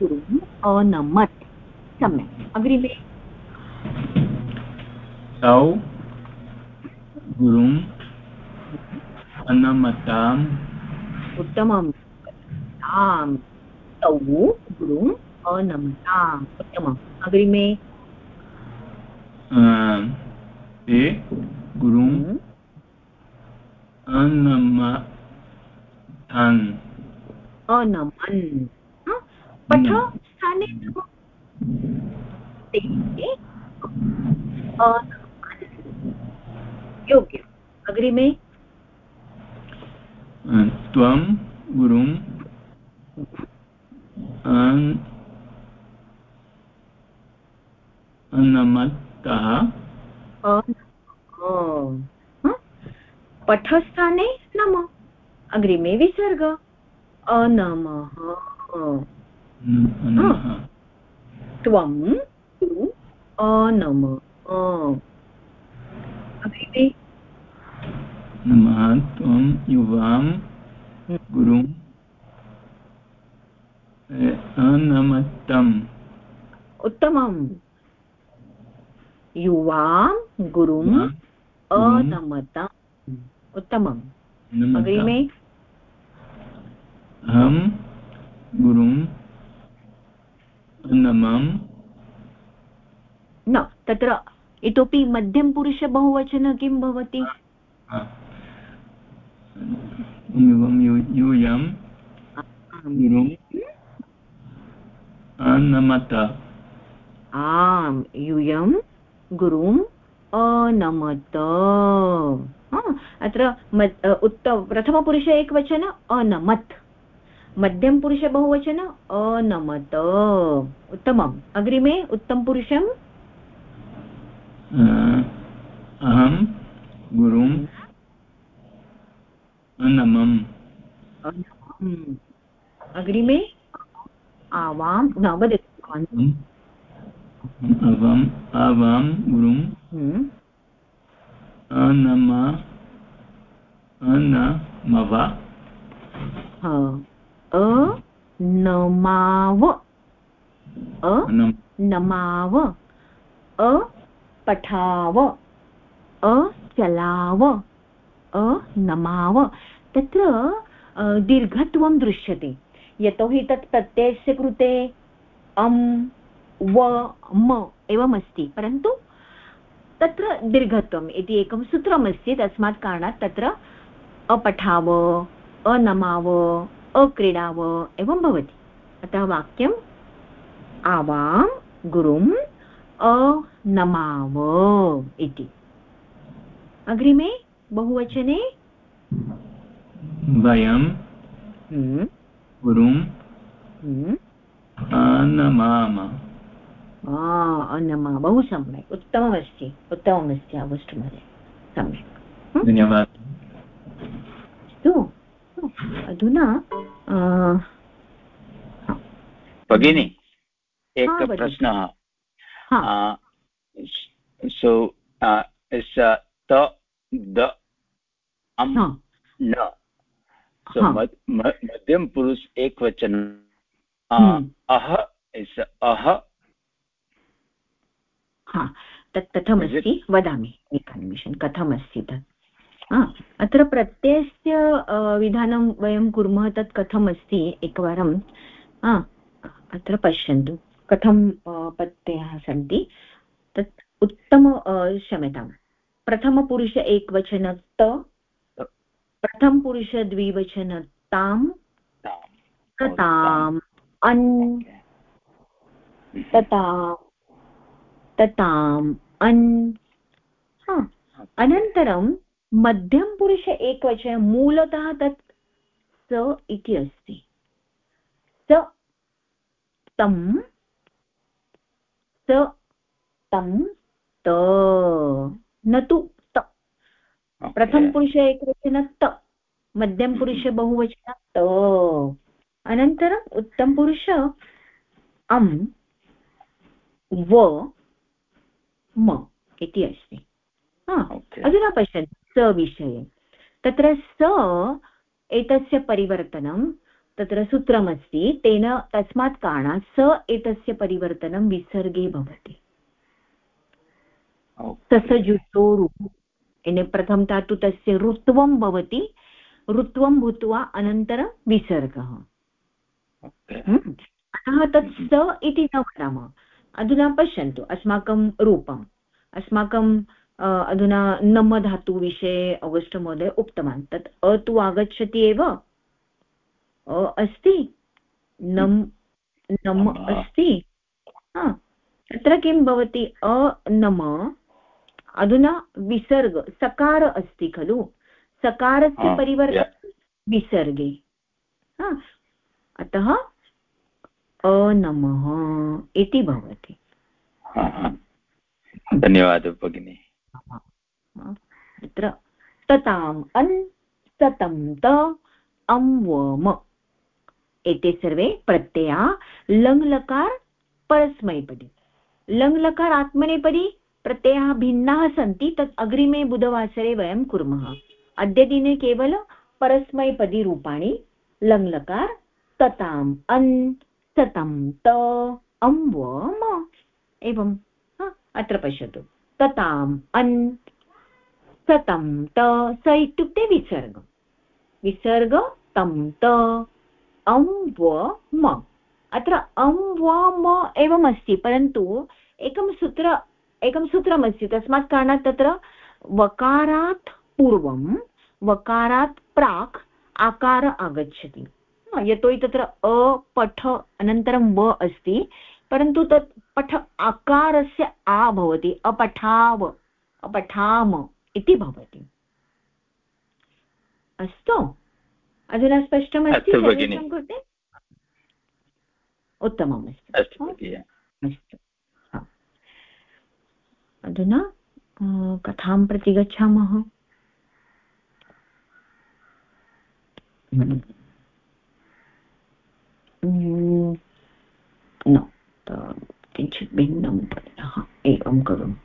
गुरुम् अनमत्। सम्यक्। अग्रिमे। तौ गुरुम् अनमताम्। उत्तमम्। आम् तौ गुरुम् अनमताम्। उत्तमम्। अग्रिमे। अं, ते गुरुम् हम्म, अनमन्। पठ। स्थाने ते योग्यम्। अग्रिमे। त्वं गुरुम् अन्- अनमतः अ- अ. ह? पठस्थाने नम। अग्रिमे विसर्ग। अनमः। अनमः। त्वं तु अनम। अग्रिमे। नमः। त्वं युवां गुरुम् अ, अनमतम् उत्तमम्। युवां गुरुम् अनमतम् उत्तमम्। अग्रिमे। अहं गुरुम् अनमम्। न तत्र इतोपि मध्यमपुरुषबहुवचन किं भवति? हा। युवं यू- यूयं गुरुम् अनमत। आम् यूयं गुरुम् अनमत। हा, अत्र मत् उत्त प्रथमपुरुष एकवचन अनमत्। मध्यमपुरुष बहुवचन अनमत। उत्तमम्। अग्रिमे उत्तमपुरुषम् अहं गुरुम् अनमम्। अग्रिमे आवां न वदतु अवाम् आवां गुरुम्। हम्म। अनमा अनमव। ह अ नमाव। अ अनम। नमाव। अ पठाव। अ चलाव। अ नमाव। तत्र दीर्घत्वं दृश्यते। यतोहि तत् प्रत्ययस्य कृते अं व, म एवमस्ति। परन्तु तत्र दीर्घत्वम् इति एकं सूत्रमस्ति। तस्मात् कारणात् तत्र अपठाव, अनमाव, अक्रीडाव एवं भवति। अतः वाक्यम् आवां गुरुम् अनमाव इति। अग्रिमे बहुवचने वयं हम्म, गुरुम् हम्म, अनमाम अनमा बहु सम्यक्। उत्तममस्ति। उत्तममस्ति आगस्ट् महोदय सम्यक्। धन्यवादः। अस्तु। अधुना भगिनि एकः प्रश्नः। हा। सो त द अम् न। So हा। मध्यम पुरुष एक वचन। अह इस् अह हा तत् कथमस्ति वदामि एकनिमिषं कथमस्ति तत् अत्र प्रत्ययस्य विधानं वयं कुर्मः तत् कथमस्ति एकवारं हा अत्र पश्यन्तु कथं प्रत्ययाः सन्ति तत् उत्तम क्षम्यतां प्रथमपुरुष एकवचन त प्रथमपुरुष द्विवचन तां तताम् अन् ततां तताम् अन् हा। अनन्तरं मध्यमपुरुष एकवचन मूलतः तत् स इति अस्ति। स तं स तं त न त प्रथमपुरुष एकवचन त मध्यमपुरुष बहुवचन त अनन्तरम् उत्तमपुरुष अम् व म इति अस्ति? अधुना पश्यन्तु स विषये. तत्र स एतस्य परिवर्तनं तत्र सूत्रमस्ति. तेन तस्मात् कारणात् स एतस्य परिवर्तनं विसर्गे भवति. ससजुतो रुः इति प्रथमतः तु तस्य ऋत्वं भवति। ऋत्वं भूत्वा अनन्तरं विसर्गः। हम्म। अतः तत् स इति न वदामः। अधुना पश्यन्तु अस्माकं रूपम्। अस्माकं अधुना नम धातुविषये अगस्ट् महोदय उक्तवान्। तत् अ तु आगच्छति एव? अ अस्ति? नम् नम अस्ति? तत्र किं भवति? अ नम। अधुना विसर्ग सकार अस्ति खलु। सकारस्य परिवर्तनं विसर्गे। अतः अनमः इति भवति। धन्यवादः भगिनि। तत्र तताम् अन् सतं त अं एते सर्वे प्रत्यया लङ्लकार परस्मैपदी। लङ्लकार आत्मनेपदी प्रत्ययाः भिन्नाः सन्ति तत् अग्रिमे बुधवासरे वयं कुर्मः। अद्यदिने केवल परस्मैपदी रूपाणि लङ्लकार तताम् अन् सतं त अं वम एवं हा, अत्र पश्यतु। तताम् अन् सतं त स इत्युक्ते विसर्ग विसर्ग तं त अं व म। अत्र अं व म एवमस्ति परन्तु एकं सूत्र एकं सूत्रमस्ति तस्मात् कारणात् तत्र वकारात् पूर्वं वकारात् प्राक् आकार आगच्छति। यतोहि तत्र अ पठ अनन्तरं व अस्ति परन्तु तत् पठ आकारस्य आ भवति अपठाव पठाम इति भवति। अस्तु? अधुना स्पष्टमस्ति सर्वेषां कृते? उत्तमम् अस्तु अस्ति। अधुना अ, कथां प्रति गच्छामः? न त- किञ्चित् भिन्नं पठनः एकं करोमि।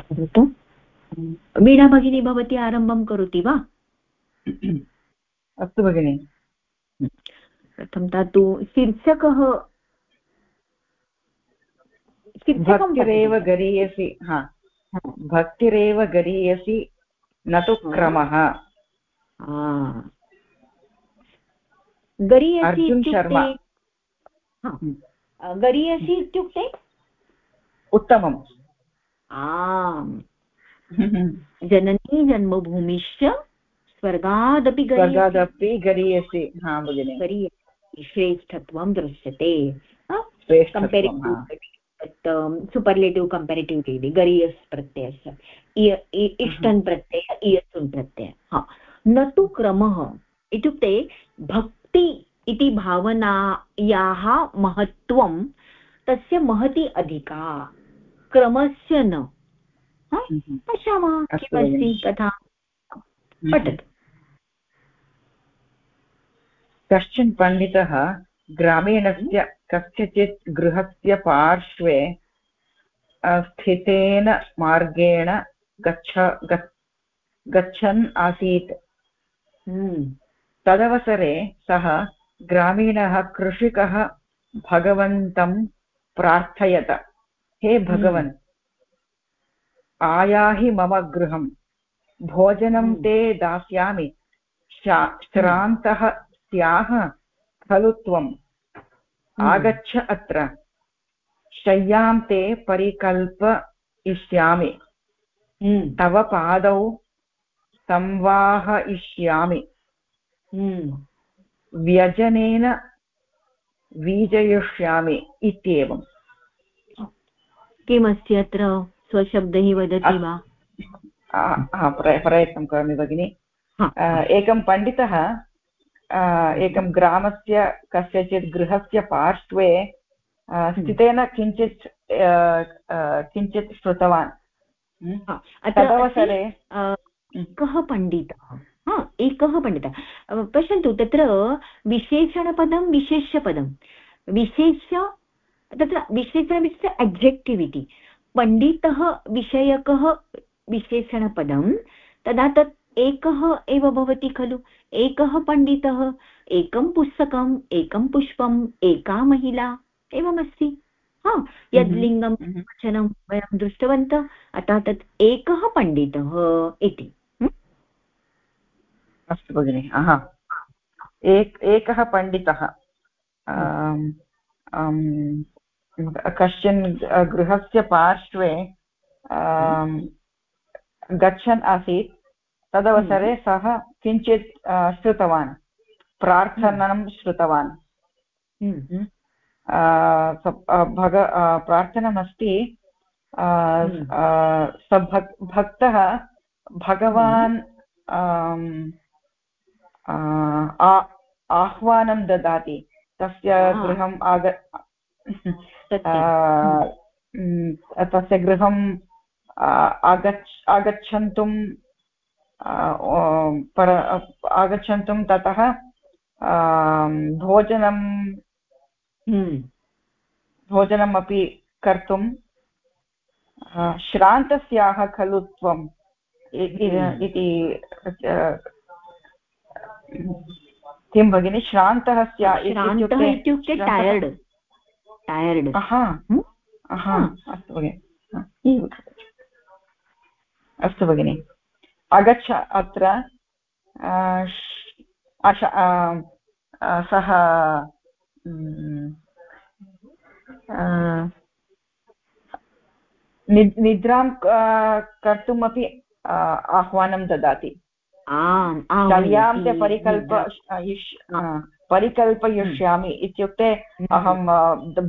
करोतु वीणा भगिनी भवती आरम्भं करोति वा? अस्तु भगिनि। प्रथमतः तु शीर्षकः भक्तिरेव। गरीयसि हा भक्तिरेव गरीयसि न तु क्रमः। गरीयसि इत्युक्ते शर्मा। गरीयसि इत्युक्ते? उत्तमम्। आम्। जननी जन्मभूमिश्च स्वर्गादपि गरीयसि। स्वर्गादपि गरीयसि। हा भगिनि। श्रेष्ठत्वं दृश्यते। सुपर्लेटिव् कम्पेरिटिव् इति गरीयस् प्रत्ययस्य इष्टन् प्रत्यय इयसुन् प्रत्यय हा न तु क्रमः इत्युक्ते भक्ति इति भावनायाः महत्त्वं तस्य महती अधिका क्रमस्य न। पश्यामः किमस्ति कथा पठतु कश्चन पण्डितः ग्रामीणस्य कस्यचित् गृहस्य पार्श्वे स्थितेन मार्गेण गच्छ गच्- गच्छन् आसीत्। हम्म, तदवसरे सः ग्रामीणः कृषिकः भगवन्तं प्रार्थयत। हे भगवन्! आयाहि मम गृहं भोजनं हम्म। ते दास्यामि। श्रा- श्रान्तः स्याः खलु त्वम्। आगच्छ अत्र। शय्यां ते परिकल्पयिष्यामि हम्म, तव पादौ संवाहयिष्यामि हम्म। व्यजनेन वीजयिष्यामि इत्येवम्। किमस्ति अत्र? स्वशब्दैः वदति वा? प्रयत्नं करोमि भगिनि। एकं पण्डितः एकं ग्रामस्य कस्यचित् गृहस्य पार्श्वे आ, स्थितेन किञ्चित् किञ्चित् श्रुतवान्। हम्म? हा, तदवसरे अ, एकः पण्डितः। हा एकः पण्डितः। पश्यन्तु तत्र विशेषणपदं विशेष्यपदं। विशेष तत्र विशेषणमित्युक्ते अब्जेक्टिव् इति पण्डितः विषयकः विशेषणपदं तदा तत् एकः एव भवति खलु। एकः पण्डितः एकं पुस्तकम् एकं पुष्पम् एका महिला एवमस्ति। हा यद् हम्म, लिङ्गं हम्म। वचनं वयं दृष्टवन्तः अतः तत् एकः पण्डितः इति? अस्तु भगिनि एक एकः पण्डितः। कश्चन गृहस्य पार्श्वे गच्छन् आसीत्। तदवसरे सः किञ्चित् श्रुतवान्। प्रार्थनं श्रुतवान्. आ, स- आ, भग प्रार्थनमस्ति। हम्म। स भक् भक्तः भगवान् आह्वानं ददाति। तस्य गृहम् आग तस्य गृहं आ, आगच्छ आगच्छन्तुं पर आगच्छन्तुं ततः भोजनं hm. भोजनमपि कर्तुं श्रान्तस्याः खलु त्वम् हम्म। इति किं भगिनि? श्रान्तः इत्युक्ते टयर्ड् टयर्ड् अहा। hm? अहा। हा। अस्तु भगिनि। अस्तु भगिनि। आगच्छ अत्र सः निद्रां कर्तुमपि आह्वानं ददाति। शल्यां ते परिकल्प परिकल्पयिष्यामि इत्युक्ते अहं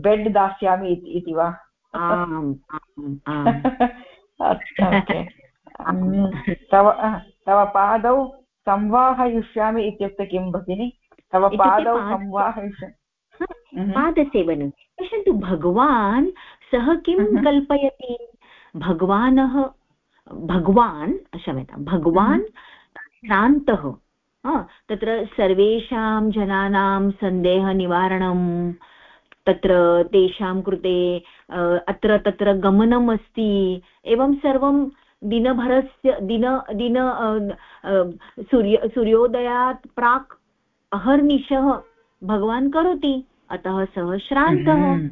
बेड् दास्यामि इति वा? तव तव पादौ संवाहयिष्यामि इत्युक्ते किं भगिनि? तव पादौ संवाहयिष्यामि पादसेवनं। पश्यन्तु भगवान् सः किं कल्पयति? भगवानः भगवान् क्षम्यतां भगवान् श्रान्तः तत्र सर्वेषां जनानां सन्देहनिवारणं तत्र तेषां कृते अत्र तत्र गमनम् अस्ति एवं सर्वं दिनभरस्य दिन दिन सूर्य सूर्योदयात् प्राक् अहर्निशः भगवान् करोति अतः सः श्रान्तः।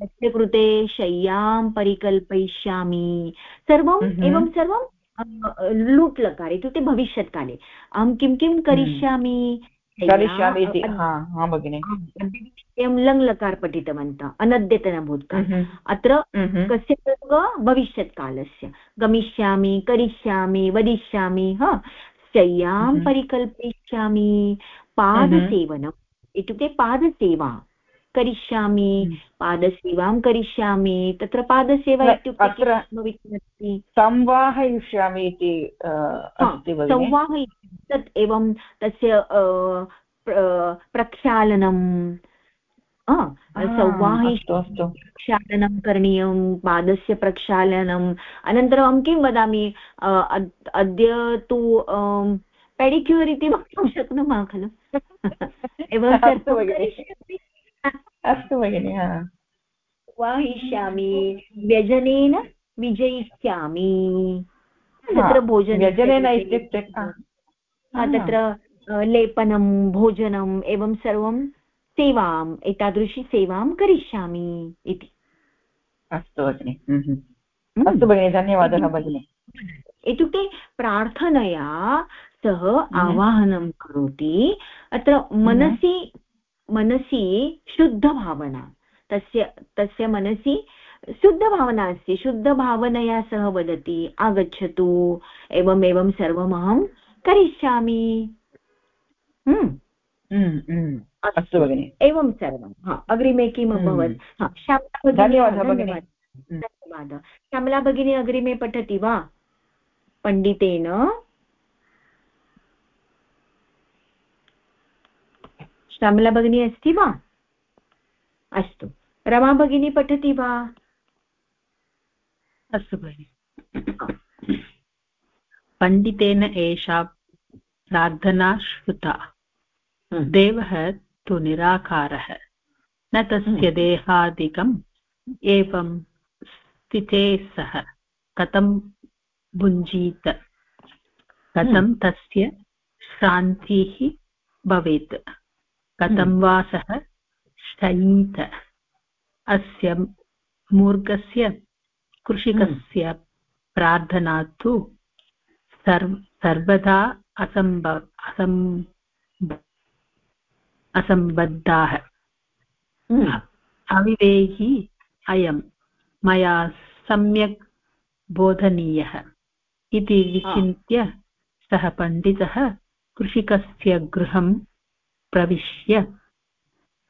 तस्य कृते शय्यां परिकल्पयिष्यामि। सर्वम् एवं सर्वं लुट् लकार इत्युक्ते भविष्यत्काले। अहं किं किं करिष्यामि? करिष्यामि इति वयं लङ् लकार पठितवन्तः अनद्यतनभूतकाल अत्र कस्य प्रयोगः? भविष्यत्कालस्य। गमिष्यामि करिष्यामि वदिष्यामि ह? शय्यां परिकल्पयिष्यामि। पादसेवनम् इत्युक्ते पादसेवा। करिष्यामि पादसेवां करिष्यामि। तत्र पादसेवा इत्युक्ते संवाहयिष्यामि इति संवाह तत् एवं तस्य प्रक्षालनं संवाहि प्रक्षालनं करणीयं पादस्य प्रक्षालनम् अनन्तरं अहं किं वदामि अद्य तु पेडिक्यूर् इति वक्तुं शक्नुमः खलु? एवं अस्तु भगिनि। वाहिष्यामि व्यजनेन विजयिष्यामि। तत्र भोजनं व्यजनेन इत्युक्ते तत्र लेपनं भोजनम् एवं सर्वं सेवाम् एतादृशी सेवां करिष्यामि इति। अस्तु भगिनि। अस्तु भगिनि धन्यवादः भगिनि। इत्युक्ते प्रार्थनया सः आवाहनं करोति। अत्र मनसि मनसि शुद्धभावना। तस्य तस्य मनसि शुद्धभावना अस्ति। शुद्धभावनया सः वदति आगच्छतु एवम् एवं सर्वमहं करिष्यामि। हम्म। हम्म, हम्म। अस्तु। भगिनि। एवं सर्वं हा अग्रिमे किम् अभवत्? धन्यवादः धन्यवादः। श्यामला भगिनी अग्रिमे पठति वा? पण्डितेन। श्यामला भगिनी अस्ति वा? अस्तु। रमा भगिनी पठति वा? अस्तु भगिनि। पण्डितेन एषा प्रार्थना श्रुता। हम्म। देवः तु निराकारः। न तस्य हम्म। देहादिकम् एवं स्थिते सः। कथं भुञ्जीत? कथं हम्म। तस्य श्रान्तिः भवेत्? कथं वा सः शयीत? अस्य मूर्खस्य कृषिकस्य प्रार्थना तु सर्व सर्वदा असम्ब असम् असम्बद्धाः हम्म। अविवेकी अयं मया सम्यक् बोधनीयः इति विचिन्त्य सः पण्डितः कृषिकस्य गृहं प्रविश्य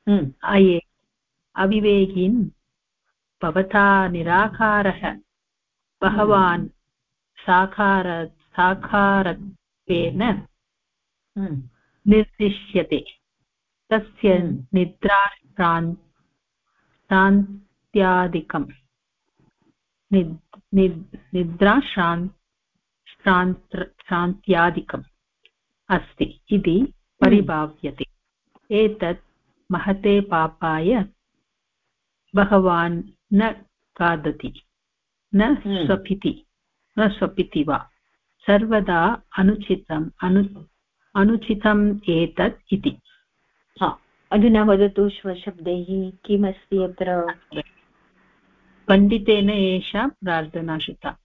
हम्म। अये अविवेकिन् भवता निराकारः भगवान् साकार साकारत्वेन हम्म। निर्दिश्यते तस्य हम्म। निद्राश्रान्त्यादिकम् निद्राश्रान्त्यादिकम् अस्ति इति परिभाव्यते एतत् महते पापाय भगवान् न खादति न हम्म। स्वपिति न स्वपिति वा सर्वदा अनुचितम् अनु अनुचितम् एतत् इति अधुना वदतु स्वशब्दैः किमस्ति अत्र पण्डितेन एषा प्रार्थना श्रुता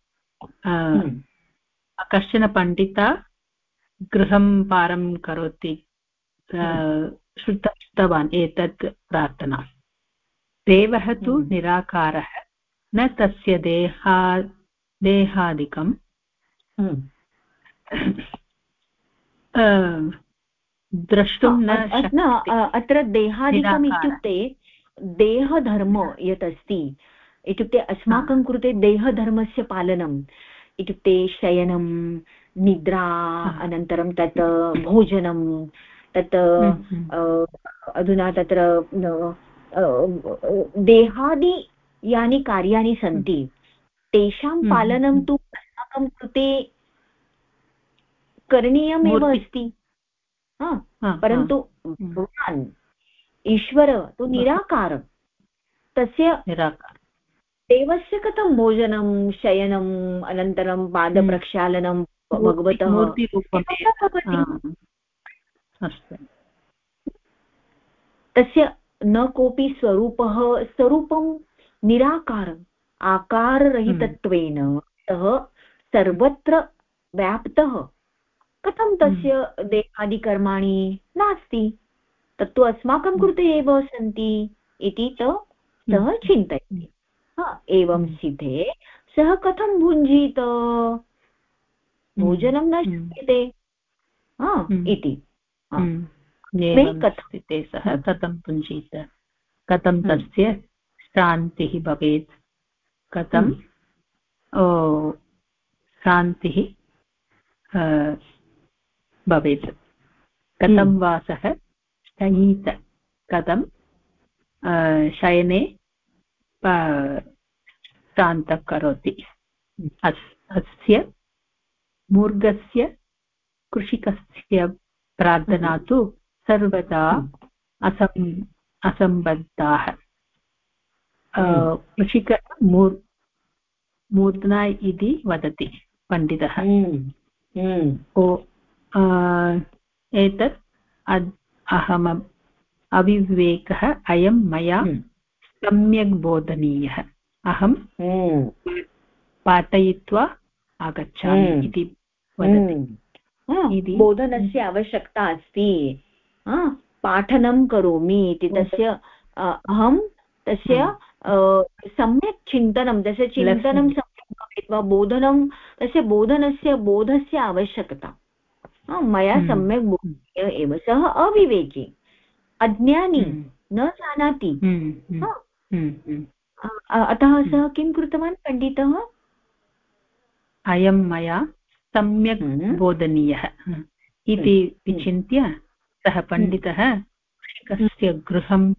हम्म। कश्चन पण्डिता गृहं पारं करोति श्रुतवान् एतत् प्रार्थना देवः तु हम्म। निराकारः न तस्य देहा देहादिकं हम्म। द्रष्टुं न अत्र देहादिकम् इत्युक्ते देहधर्म यत् अस्ति इत्युक्ते अस्माकं कृते देहधर्मस्य पालनम् इत्युक्ते शयनं निद्रा अनन्तरं तत् भोजनं तत् हम्म, अधुना तत्र देहादि यानि कार्याणि सन्ति तेषां हम्म, पालनं हम्म। तु अस्माकं कृते करणीयमेव अस्ति। परन्तु भगवान् ईश्वर तु निराकार। तस्य निराकार। देवस्य कथं भोजनं शयनम् अनन्तरं पादप्रक्षालनं भगवतः। तस्य न कोऽपि स्वरूपः स्वरूपं निराकारम् आकाररहितत्वेन सः सर्वत्र व्याप्तः। कथं तस्य देहादिकर्माणि नास्ति? तत्तु अस्माकं कृते एव सन्ति इति त सः चिन्तयति। हा एवं स्थिते सः कथं भुञ्जीत? भोजनं न शक्यते। हम्म। इति। हम्म। स्थिते सः कथं पुञ्जीत कथं हम्म। तस्य शान्तिः भवेत्? कथं? शान्तिः भवेत्। कथं हम्म। वा सः? शयीत कथं? शयने शान्तं करोति। अस् अस्य मूर्गस्य कृषिकस्य प्रार्थना तु सर्वदा असम् असम्बद्धाः। अ, हम्म। कृषिकः मूर् मूर्धना इति वदति। पण्डितः हम्म। हम्म। ओ अ, एतत् अहम् अविवेकः अयं मया हम्म। सम्यक् बोधनीयः अहं। पाठयित्वा आगच्छामि। इति वदति बोधनस्य आवश्यकता अस्ति पाठनं करोमि इति तस्य अहं तस्य सम्यक् चिन्तनं तस्य चिन्तनं सम्यक् भवेत् वा बोधनं तस्य बोधनस्य बोधस्य आवश्यकता। मया हम्म। सम्यक् बोधनीय एव सः अविवेकी। अज्ञानी हम्म। न जानाति। हम्म, हम्म, हम्म, हम्म। अतः सः किं कृतवान् पण्डितः? अयं मया सम्यक् हम्म। बोधनीयः। इति विचिन्त्य सः पण्डितः कृषिकस्य गृहं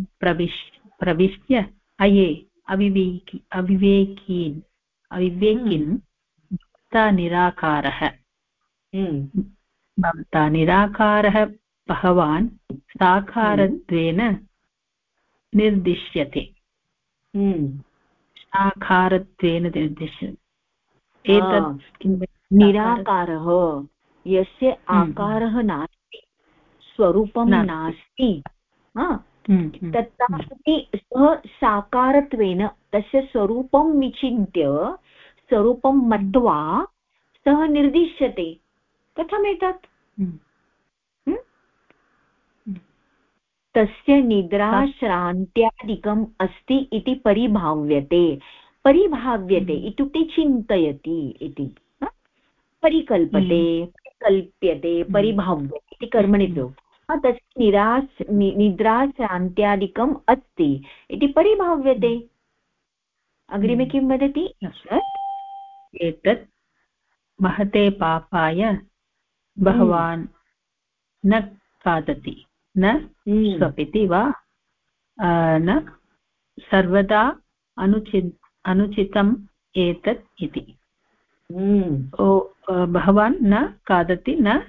प्रविश प्रविश्य अये अविवेकि अविवेकीन्। अविवेकिन् भवता निराकारः हम्म। भवता निराकारः भगवान् साकारत्वेन निर्दिश्यते। हम्म। साकारत्वेन निर्दिश्यते। एतत् किं निराकारः। यस्य हम्म। आकारः नास्ति स्वरूपं नास्ति। हा, हम्म, हम्म, तत्रापि सः साकारत्वेन तस्य स्वरूपं विचिन्त्य स्वरूपं मत्वा सः निर्दिश्यते। कथमेतत्? हम्म। तस्य निद्राश्रान्त्यादिकम् अस्ति इति परिभाव्यते। परिभाव्यते हम्म। इत्युक्ते चिन्तयति इति। परिकल्पते कल्प्यते परिभाव्यते इति कर्मणि प्रयोग तस्य निराश नि- निद्राश्रान्त्यादिकम् अस्ति इति परिभाव्यते। अग्रिमे हम्म। किं वदति? एतत् महते पापाय भगवान् न खादति। न हम्म, स्वपिति वा न सर्वदा अनुचि अनुचितम् एतत् इति। हम्म, भगवान् न खादति न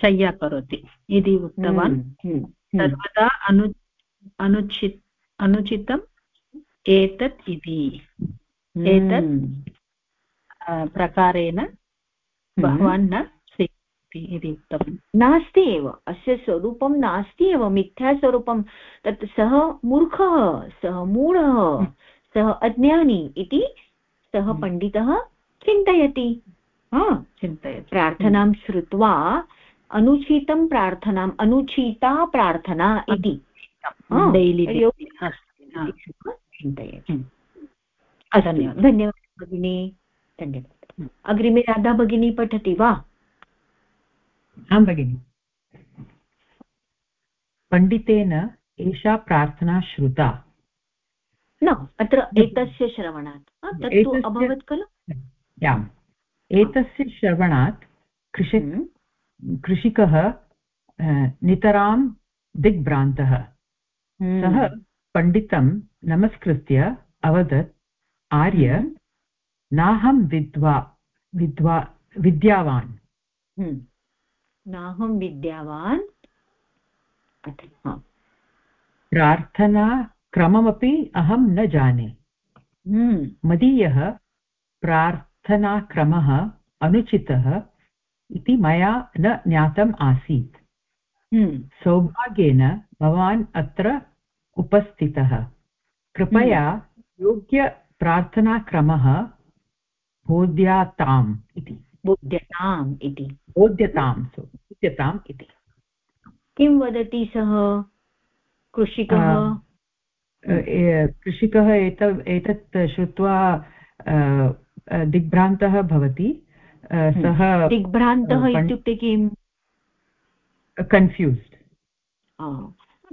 शय्या करोति इति उक्तवान्। हम्म, सर्वदा अनु अनुचित् अनुचितम् एतत् इति। एतत् हम्म, प्रकारेण भगवान् न स्वीकरोति इति उक्तम्। नास्ति एव अस्य स्वरूपं नास्ति एव मिथ्यास्वरूपं। तत् सः मूर्खः सः मूढः सः अज्ञानी इति सः पण्डितः चिन्तयति। चिन्तयति। प्रार्थनां श्रुत्वा अनुचितं प्रार्थनाम् अनुचिता प्रार्थना इति। डैलि। चिन्तयति। हम्म. धन्यवादः। धन्यवादः भगिनी। धन्यवादः। अग्रिमे राधा भगिनी पठति वा? आं भगिनि। पण्डितेन एषा प्रार्थना श्रुता। न अत्र एतस्य श्रवणात्। तत्तु अभवत् खलु? एतस्य श्रवणात् कृषि हम्म। कृषिकः नितरां दिग्भ्रान्तः। हम्म। सः पण्डितं नमस्कृत्य अवदत् आर्य हम्म। नाहं विद्वा विद्वा विद्यावान्। नाहं विद्यावान्। प्रार्थनाक्रममपि अहं न जाने। मदीयः प्रार्थनाक्रमः अनुचितः इति मया न ज्ञातम् आसीत्। सौभाग्येन भवान् अत्र उपस्थितः। कृपया योग्यप्रार्थनाक्रमः बोध्याताम् इति। बोध्यताम् इति। बोध्यतां बोध्यताम् इति। किं वदति सः? कृषिकः? कृषिकः एत एतत् श्रुत्वा दिग्भ्रान्तः भवति। सः दिग्भ्रान्तः इत्युक्ते किम्? कन्फ्यूस्ड्।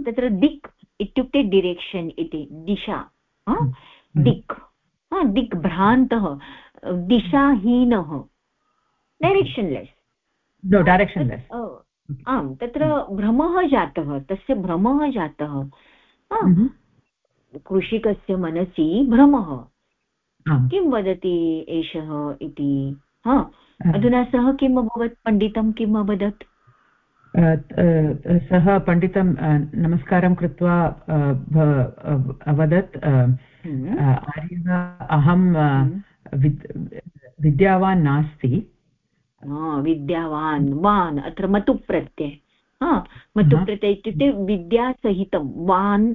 तत्र दिक् इत्युक्ते डिरेक्षन् इति दिशा दिक् दिग्भ्रान्तः दिशाहीनः डैरेक्षन्लेस् नो डैरेक्षन्लेस् आम् तत्र भ्रमः जातः तस्य भ्रमः जातः कृषिकस्य मनसि भ्रमः। किं वदति एषः इति हा? अधुना सः किम् अभवत् पण्डितं किम् अवदत्? सः पण्डितं नमस्कारं कृत्वा अवदत् आर्यः अहं विद्यावान् नास्ति। विद्यावान् वान् अत्र मतु प्रत्यय हा मतु प्रत्यय इत्युक्ते विद्यासहितं वान्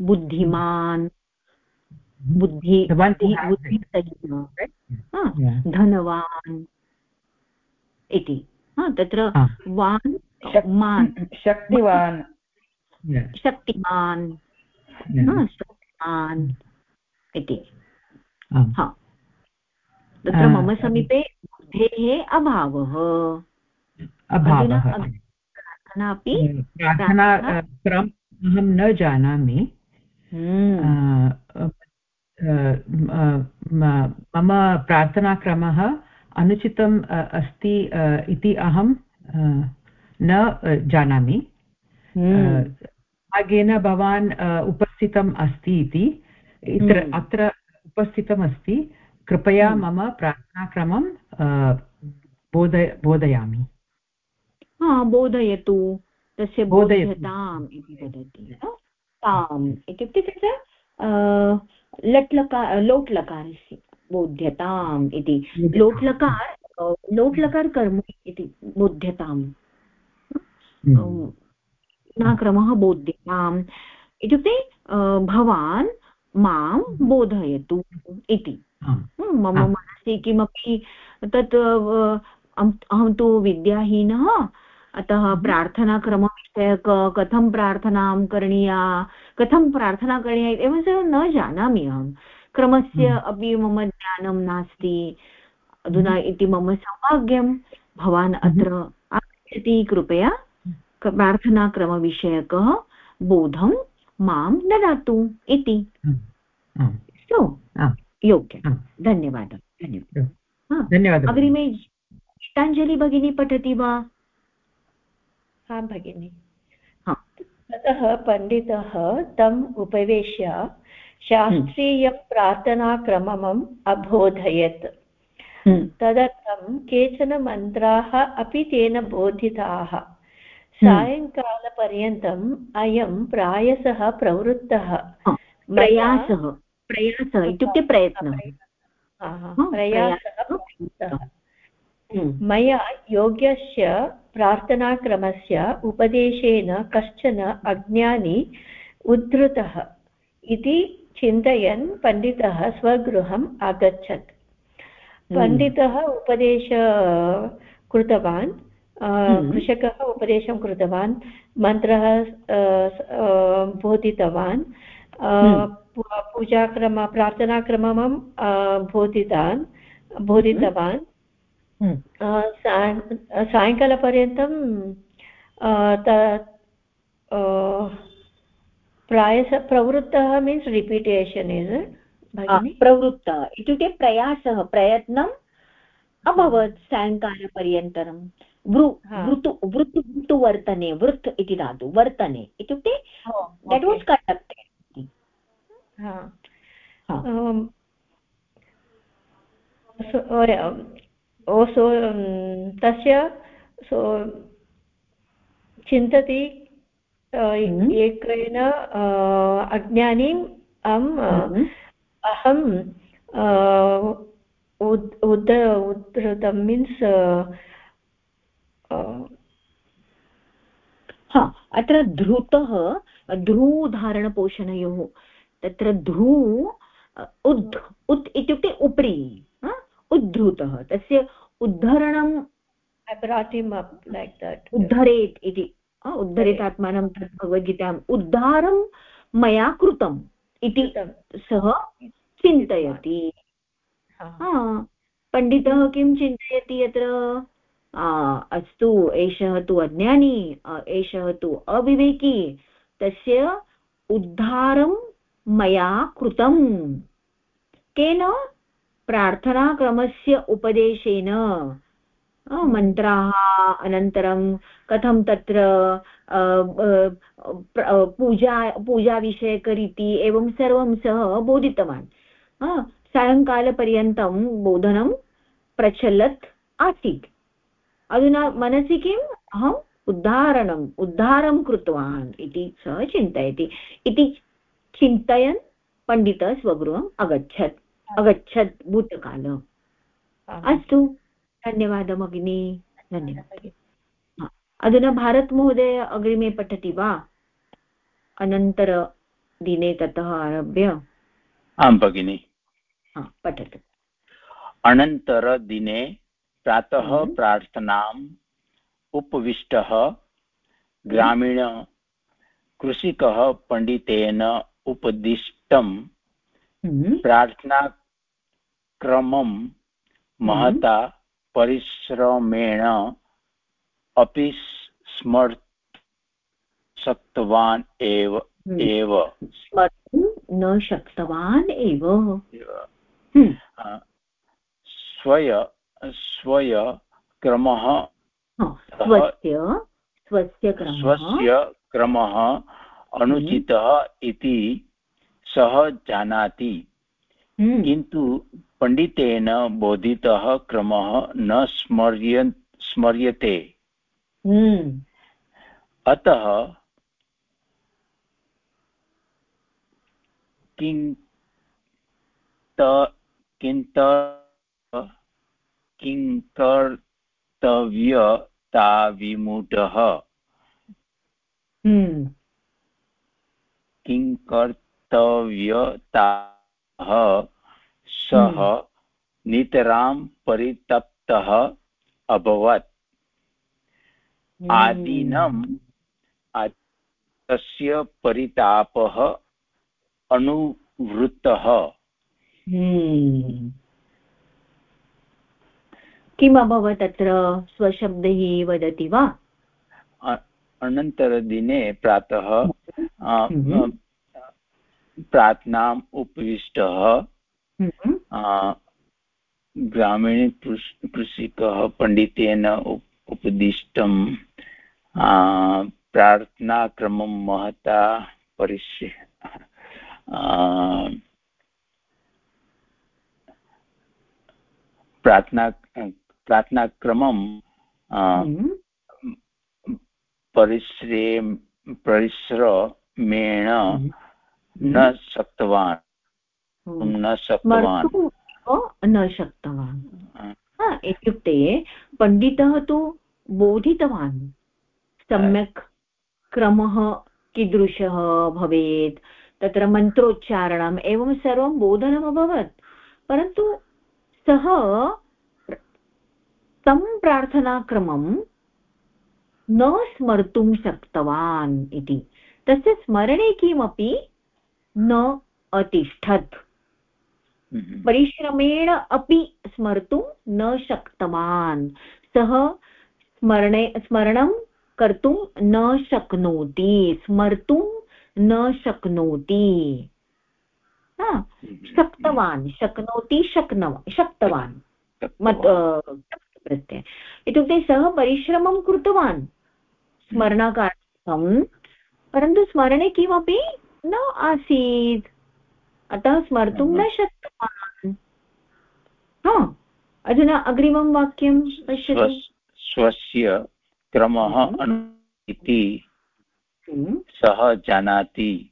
बुद्धिमान् बुद्धि बुद्धिसहितं धनवान् इति। तत्र वान् मान् शक्तिवान्। शक्तिमान्। शक्तिमान् इति। तत्र मम समीपे बुद्धेः अभावः। प्रार्थनापि प्रार्थना अहं न जानामि। मम प्रार्थनाक्रमः अनुचितम् अस्ति इति अहं न जानामि। भागेन भवान् उपस्थितम् अस्ति इति। अत्र उपस्थितमस्ति। कृपया मम प्रार्थनाक्रमं बोधय बोधयामि। बोधयतु। तस्य बोधयताम् इति वदति ताम्। इत्युक्ते तत्र लट्लकार लोट्लकारस्य बोध्यताम् इति। लोट्लकार लोट्लकार कर्म इति बोध्यताम्। क्रमः बोध्यताम् इत्युक्ते भवान् माँ बोधयतु इति मम मनसि किमपि तत् अहं तु विद्याहीनः अतः प्रार्थनाक्रमविषयक कथं प्रार्थनां करणीया कथं प्रार्थना करणीया एवं सर्वं न जानामि अहं क्रमस्य अपि मम ज्ञानं नास्ति अधुना इति मम सौभाग्यं भवान् अत्र आगच्छति कृपया प्रार्थनाक्रमविषयकः बोधं माँ ददातु इति। अस्तु योग्यं। धन्यवादः धन्यवादः। धन्यवादः अग्रिमे गीताञ्जलि भगिनी पठति वा? आं भगिनि। ततः पण्डितः तम् उपवेश्य शास्त्रीयं प्रार्थनाक्रमम् अबोधयत्। तदर्थं केचन मन्त्राः अपि तेन बोधिताः। सायङ्कालपर्यन्तम् अयं प्रायसः प्रवृत्तः. प्रयासः प्रयासः इत्युक्ते प्रयत्नः. प्रयासः प्रवृत्तः. मया योग्यस्य प्रार्थनाक्रमस्य उपदेशेन कश्चन अज्ञानी उद्धृतः इति चिन्तयन् पण्डितः स्वगृहम् अगच्छत् पण्डितः उपदेश कृतवान् कृषकः उपदेशं कृतवान् मन्त्रः बोधितवान् पूजाक्रम प्रार्थनाक्रमं बोधितान् बोधितवान्। हम्म। सायङ्कालपर्यन्तं प्रायश प्रवृत्तः मीन्स् रिपीटेशन् इस् प्रवृत्त। इत्युक्ते प्रयासः प्रयत्नम् अभवत् सायङ्कालपर्यन्तरं वृ वृतु वृत्तु वृत्तु वर्तने वृत् इति धातु वर्तने इत्युक्ते देट् वास् कण्डक्टेड् सो तस्य सो चिन्तति हम्म। एकेन अज्ञानीम् अहम् अहं उद् उद्धृतं मीन्स् हा अत्र धृतः ध्रूधारणपोषणयोः तत्र ध्रू उद् उत् इत्युक्ते उपरि उद्धृतः तस्य उद्धरणं उद्धरेत् इति उद्धरेत् आत्मानं तत् भगवद्गीताम् उद्धारं मया कृतम् इति सः चिन्तयति। पण्डितः किं चिन्तयति अत्र? अस्तु एषः तु अज्ञानी एषः तु अविवेकी तस्य उद्धारं मया कृतम् केन प्रार्थनाक्रमस्य उपदेशेन मन्त्राः अनन्तरं कथं तत्र पूजा पूजाविषयकरीति एवं सर्वं सः बोधितवान् सायङ्कालपर्यन्तं बोधनं प्रचलत् आसीत् अधुना मनसि किम्? अहम् उद्धारणम् उद्धारं कृतवान् इति सः चिन्तयति। इति चिन्तयन् पण्डितः स्वगृहम् अगच्छत् अगच्छत् भूतकाल अस्तु धन्यवादः भगिनी धन्यवादः। अधुना भारतमहोदय अग्रिमे पठति वा? अनन्तरदिने ततः आरभ्य? आं भगिनि। पठतु। अनन्तरदिने प्रातः हम्म। प्रार्थनाम् उपविष्टः ग्रामीण कृषिकः पण्डितेन उपदिष्टं हम्म। प्रार्थनाक्रमं महता परिश्रमेण अपि शक्तवान् एव हम्म। एव स्मर्तुं न शक्तवान् एव हम्म। स्वय स्वय क्रमः स्वस्य स्वस्य स्वस्य क्रमः अनुचितः इति सः जानाति हम्म। किन्तु पण्डितेन बोधितः क्रमः न स्मर्य स्मर्यते हम्म। अतः किं किन्त किङ्कर्तव्यताविमूढः हम्म। किङ्कर्तव्यताः सः हम्म। नितरां परितप्तः अभवत् हम्म। आदिनम् तस्य परितापः अनुवृत्तः। किम् अभवत् अत्र स्वशब्दैः वदति वा अनन्तरदिने प्रातः हम्म। प्रार्थनाम् उपविष्टः हम्म। ग्रामीण कृषिकः पण्डितेन उपदिष्टं प्रार्थनाक्रमं महता परिश्य प्रार्थना प्रार्थनाक्रमं हम्म। परिश्रेम परिश्रमेण हम्म। न शक्तवान् हम्म। न शक्तवान् न शक्तवान् इत्युक्ते पण्डितः तु बोधितवान् सम्यक् क्रमः कीदृशः भवेत् तत्र मन्त्रोच्चारणम् एवं सर्वं बोधनम् अभवत् परन्तु सः तं प्रार्थनाक्रमं न स्मर्तुं शक्तवान् इति। तस्य स्मरणे किमपि न अतिष्ठत्। हम्म। परिश्रमेण अपि स्मर्तुं न शक्तवान्। सः स्मरणे स्मरणं कर्तुं न शक्नोति स्मर्तुं न शक्नोति। शक्तवान् शक्नोति शक्नव शक्तवान्। मत् प्रत्यय इत्युक्ते सः परिश्रमं कृतवान् स्मरणार्थं परन्तु स्मरणे किमपि न आसीत्। अतः स्मर्तुं न शक्तवान्। हा अधुना अग्रिमं वाक्यं पश्यतु। स्वस्य क्रमः हम्म। इति हम्म, सः जानाति।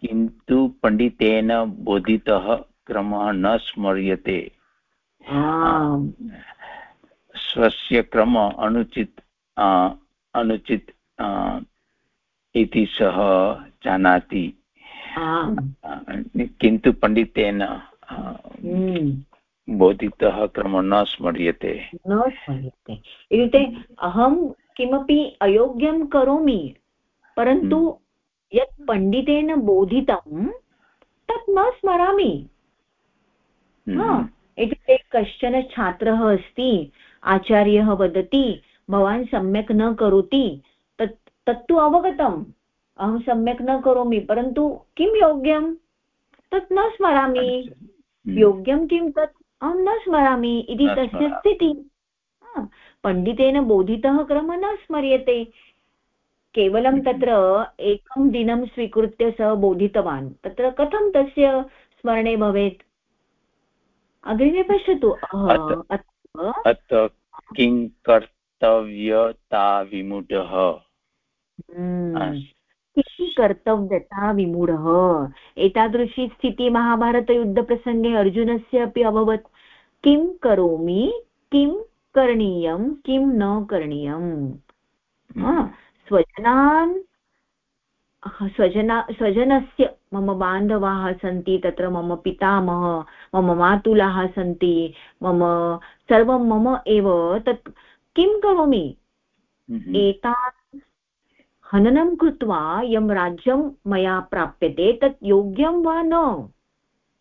किन्तु पण्डितेन बोधितः क्रमः न स्मर्यते। स्वस्य क्रम अनुचित अनुचित इति सः जानाति। किन्तु पण्डितेन हम्म, बोधितः क्रमः न स्मर्यते। न स्मर्यते। इत्युक्ते अहं किमपि अयोग्यं करोमि परन्तु यत् पण्डितेन बोधितं तत् न स्मरामि। हा, हम्म। इत्युक्ते कश्चन छात्रः अस्ति आचार्यः वदति भवान् सम्यक् न करोति तत् तत्तु अवगतम्। अहं सम्यक् न करोमि परन्तु किं योग्यं तत् न स्मरामि। हम्म। योग्यं किं तत्? अहं न स्मरामि इति तस्य। स्थितिः। पण्डितेन बोधितः क्रमः न स्मर्यते। केवलं तत्र एकं दिनं स्वीकृत्य सः बोधितवान्। तत्र कथं तस्य स्मरणे भवेत्? अग्रिमे पश्यतु अत किं कर्तव्यता विमूढः हम्म, किं कर्तव्यता विमूढः एतादृशी स्थितिः महाभारतयुद्धप्रसङ्गे अर्जुनस्य अपि अभवत्। किं करोमि? किं करणीयं? किं न करणीयम् स्वजनान् स्वजना स्वजनस्य मम बान्धवाः सन्ति तत्र मम पितामह मम मातुलाः सन्ति मम सर्वं मम एव तत् किं करोमि? हम्म। एतान् हननं कृत्वा यं राज्यं मया प्राप्यते तत् योग्यं वा न?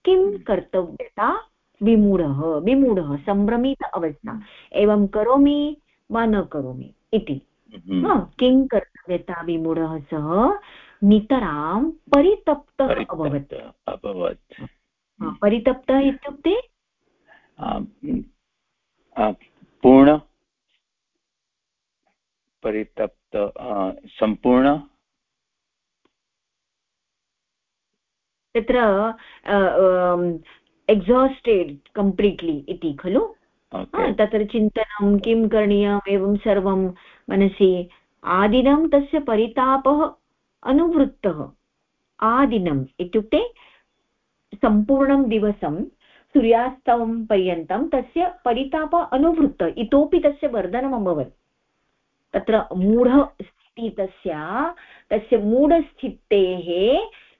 किं कर्तव्यता? विमूढः विमूढः सम्भ्रमित अवस्था। एवं करोमि वा न करोमि? इति। हम्म। किं कर्तव्यता विमूढः सः? नितरां परितप्तः अभवत्। अभवत्। परितप्तः इत्युक्ते? पूर्ण परितप्त सम्पूर्ण। तत्र एक्सास्टेड् कम्प्लीट्लि इति खलु? तत्र चिन्तनं किं करणीयम् एवं सर्वं मनसि। आदिनं तस्य परितापः अनुवृत्तः। आदिनम् इत्युक्ते सम्पूर्णं दिवसं सूर्यास्तमं पर्यन्तं तस्य परिताप अनुवृत्त इतोपि तस्य वर्धनम् अभवत् तत्र मूढस्थितिः तस्य तस्य मूढस्थितेः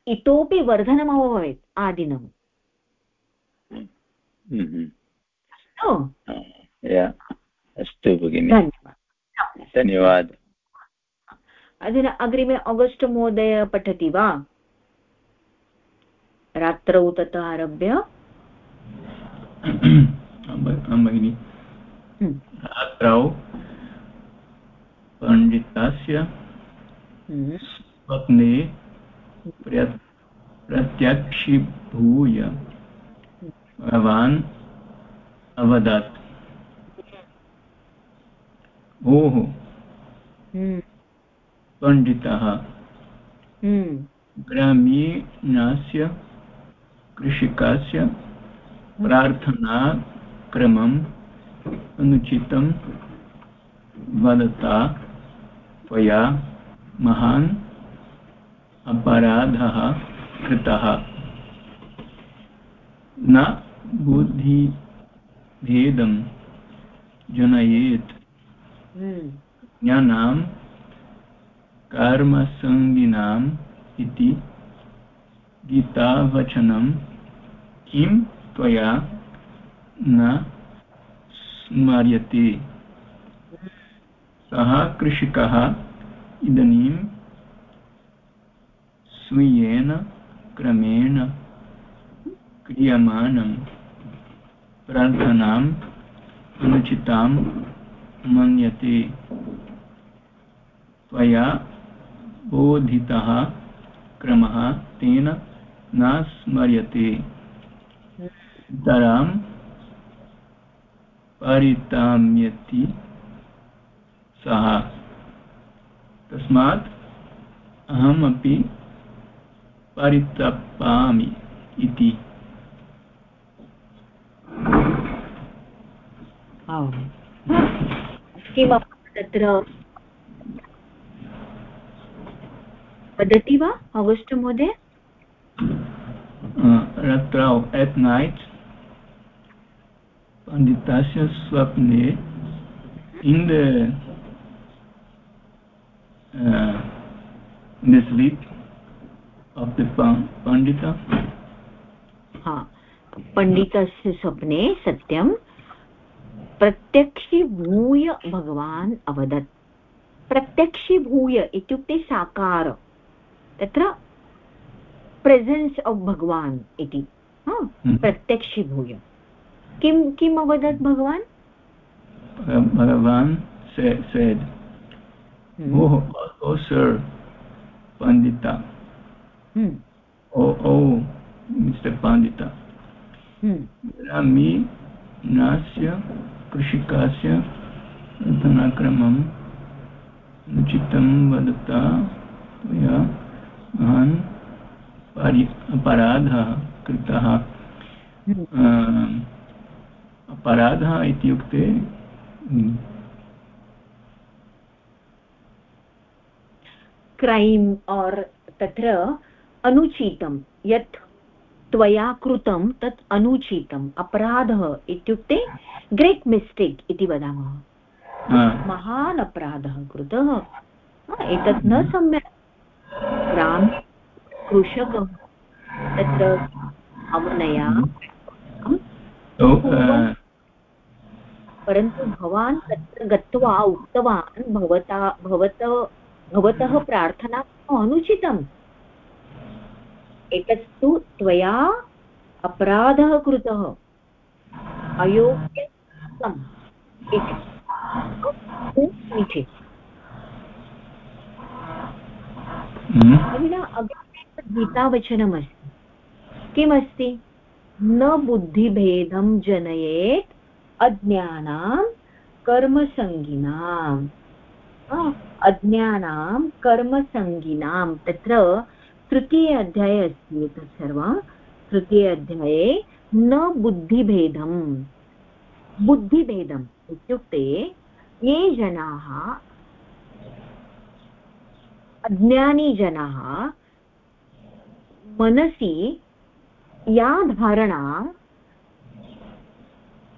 इतोपि वर्धनम् अभवत् आदिनम्। अस्तु? अस्तु भगिनि। धन्यवादः। धन्यवादः। अधुना अग्रिमे आगस्ट् महोदय पठति वा? रात्रौ ततः आरभ्य? भगिनि। हम्म, रात्रौ पण्डितस्य हम्म, स्वप्ने प्रत्यक्षीभूय भवान् अवदत्। हम्म, पण्डितः हम्म, ग्रामीणस्य कृषिकस्य प्रार्थनाक्रमम् अनुचितं वदता त्वया महान् अपराधः कृतः। न बुद्धिभेदं जनयेत्। हम्म, ज्ञानां कर्मसङ्गिनाम् इति गीतावचनं किं त्वया न स्मर्यते सः कृषिकः इदानीं स्वीयेन क्रमेण क्रियमाणं प्रार्थनाम् अनुचितां मन्यते त्वया बोधितः क्रमः तेन न स्मर्यते तरां परिताम्यति सः। तस्मात् अहमपि इति। किम् तत्र वदति वा आगस्ट् महोदय? रात्रौ एट् नैट् पण्डितस्य स्वप्ने in the uh, in the sleep of the pandita. हा पण्डितस्य स्वप्ने सत्यं प्रत्यक्षीभूय भगवान् अवदत् प्रत्यक्षीभूय इत्युक्ते साकार तत्र प्रेसेन्स् आफ् भगवान् इति। हम्म। प्रत्यक्षीभूय किं किम् अवदत् भगवान्? Bhagavan said, said हम्म, oh, oh sir pandita हम्म, oh oh mr pandita हम्म, रमि नास्य कृषिकस्य रतनाक्रमम् अनुचितं वदता त्वया महान् परि अपराधः कृतः। अम्, अपराधः इत्युक्ते क्रैम् और् तत्र अनुचितं यत् त्वया कृतं तत् अनुचितम्। अपराधः इत्युक्ते ग्रेट् मिस्टेक् इति वदामः। महान् अपराधः कृतः। एतत् न सम्यक्। ग्राम कृषकः तत्र भावनया so, uh, परन्तु भवान् तत्र गत्वा उक्तवान् भवता भवत भवतः प्रार्थना अनुचितम्। एतत्तु त्वया अपराधः कृतः। अयोग्यम् इति। अधुना अग्रे गीतावचनमस्ति। किमस्ति? न बुद्धिभेदं जनयेत् अज्ञानां कर्मसङ्गिनाम्। अज्ञानां कर्मसङ्गिनां। तत्र तृतीय अध्याये अस्ति एतत् सर्वं। तृतीय अध्याये, न बुद्धिभेदं। बुद्धिभेदम् इत्युक्ते ये जनाः अज्ञानीजनाः मनसि या धारणा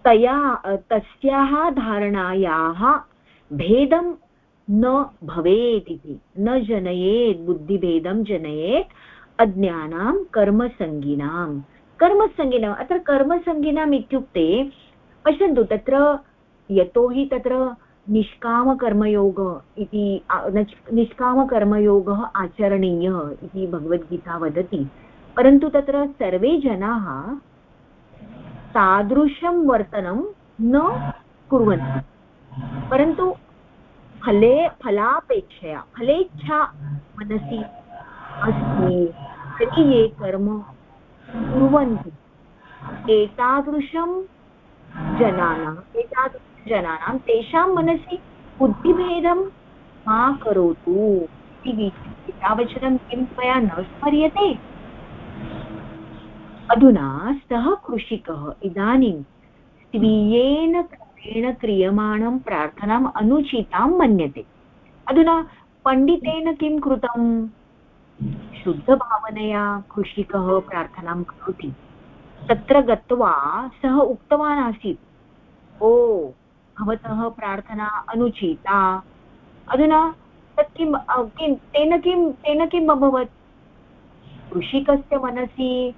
तया, तस्याः धारणायाः भेदं न भवेत् इति। न जनयेत्, बुद्धिभेदं जनयेत् अज्ञानां कर्मसङ्गिनां। कर्मसङ्गिनाम्, अत्र कर्मसङ्गिनाम् इत्युक्ते पश्यन्तु, तत्र यतोहि तत्र निष्कामकर्मयोग इति निष्कामकर्मयोगः आचरणीयः इति भगवद्गीता वदति। परन्तु तत्र सर्वे जनाः तादृशं वर्तनं न कुर्वन्ति। परन्तु फले, फलापेक्षया, फलेच्छा मनसि अस्ति तर्हि ये कर्म कुर्वन्ति, एतादृशं जनानाम् एतादृशजनानां तेषां मनसि बुद्धिभेदं मा करोतु। इति गीतावचनं किं त्वया न स्मर्यते? अधुना सः कृषिकः। इदानीं स्वीयेन क्रमेण क्रियमाणं प्रार्थनाम् अनुचितां मन्यते। अधुना पण्डितेन किं कृतं? शुद्धभावनया कृषिकः प्रार्थनां करोति। तत्र गत्वा सः उक्तवान् आसीत्, ओ भवतः प्रार्थना अनुचिता। अधुना तत् किं किं, तेन किं, तेन किम् अभवत्? कृषिकस्य मनसि?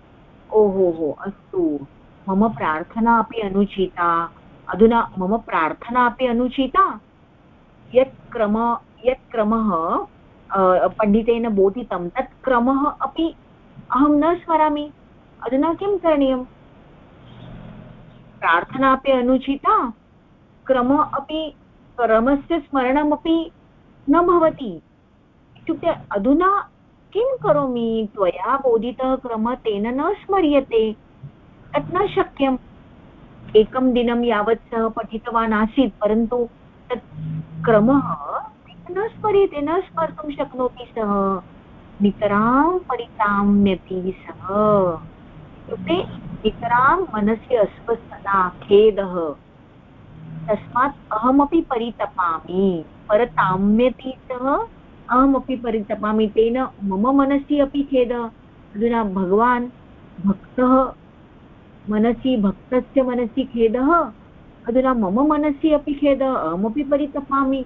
ओहो हो अस्तु। मम प्रार्थना अपि अनुचिता। अधुना मम प्रार्थना अपि अनुचिता? यत् क्रम, यत् क्रमः पण्डितेन बोधितं, तत् क्रमः अपि अहं न स्मरामि। अधुना किं करणीयं प्रार्थना अपि अनुचिता? क्रम अपि, क्रमस्य स्मरणमपि न भवति। इत्युक्ते अधुना किं करोमि? त्वया बोधितः क्रमः तेन न स्मर्यते। तत् न शक्यम्। एकं दिनं यावत् सः पठितवान् आसीत्, परन्तु तत् क्रमः न स्मर्यते, न स्मर्तुं शक्नोति सः। नितरां परिताम्यति सः। इत्युक्ते नितरां मनसि अस्वस्थता, खेदः। तस्मात् अहमपि परितपामि। परताम्यति सः अहमपि परितपामि। तेन मम मनसि अपि खेदः अधुना भगवान् भक्तः मनसि, भक्तस्य मनसि खेदः अधुना मम मनसि अपि खेदः, अहमपि परितपामि।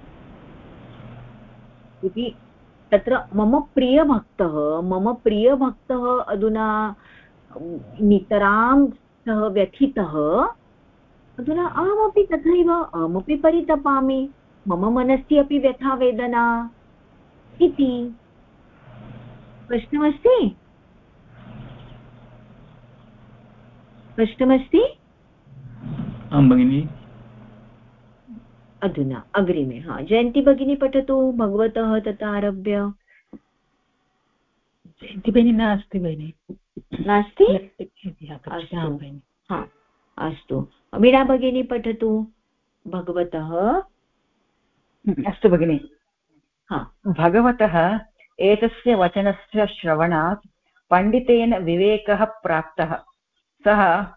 इति तत्र मम प्रियभक्तः मम प्रियभक्तः अधुना नितरां सः व्यथितः अधुना अहमपि तथैव अहमपि परितपामि। मम मनसि अपि व्यथा वेदना। इति। प्रश्नमस्ति? स्पष्टमस्ति आं भगिनि। अधुना अग्रिमे हा जयन्ती भगिनी पठतु भगवतः तथा आरभ्य। जयन्ती भगिनी नास्ति भगिनि। नास्ति? अस्तु। वीणा भगिनी पठतु भगवतः। अस्तु भगिनि। हा। भगवतः एतस्य वचनस्य श्रवणात् पण्डितेन विवेकः प्राप्तः। सः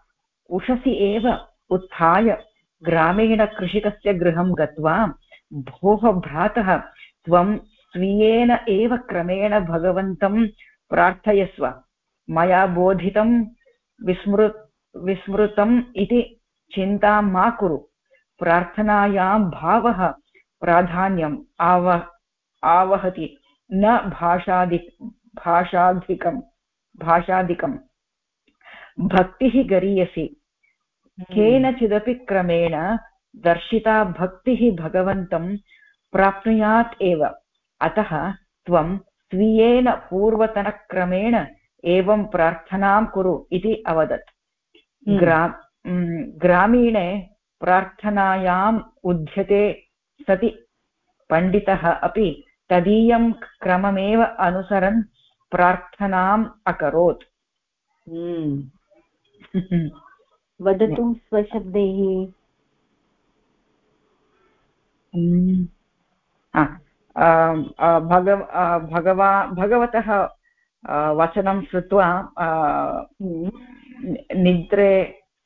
उषसि एव उत्थाय ग्रामीणकृषिकस्य गृहं गत्वा भोः भ्रातः त्वं स्वीयेन एव क्रमेण भगवन्तं प्रार्थयस्व। मया बोधितं विस्मृ विस्मृतम् इति चिन्तां मा कुरु प्रार्थनायां भावः प्राधान्यम् आव, आवहति न भाषादि भाषाधिकं भाषादिकम् भक्तिः गरीयसी। केनचिदपि क्रमेण दर्शिता भक्तिः भगवन्तं प्राप्नुयात् एव अतः त्वं स्वीयेन पूर्वतनक्रमेण एवं प्रार्थनां कुरु इति अवदत्। ग्रा ग्रामीणे प्रार्थनायाम् उद्यते सति पण्डितः अपि तदीयं क्रममेव अनुसरन् प्रार्थनाम् अकरोत्। वदतु स्वशब्दैः भगव भगवा भगवतः वचनं श्रुत्वा निद्रे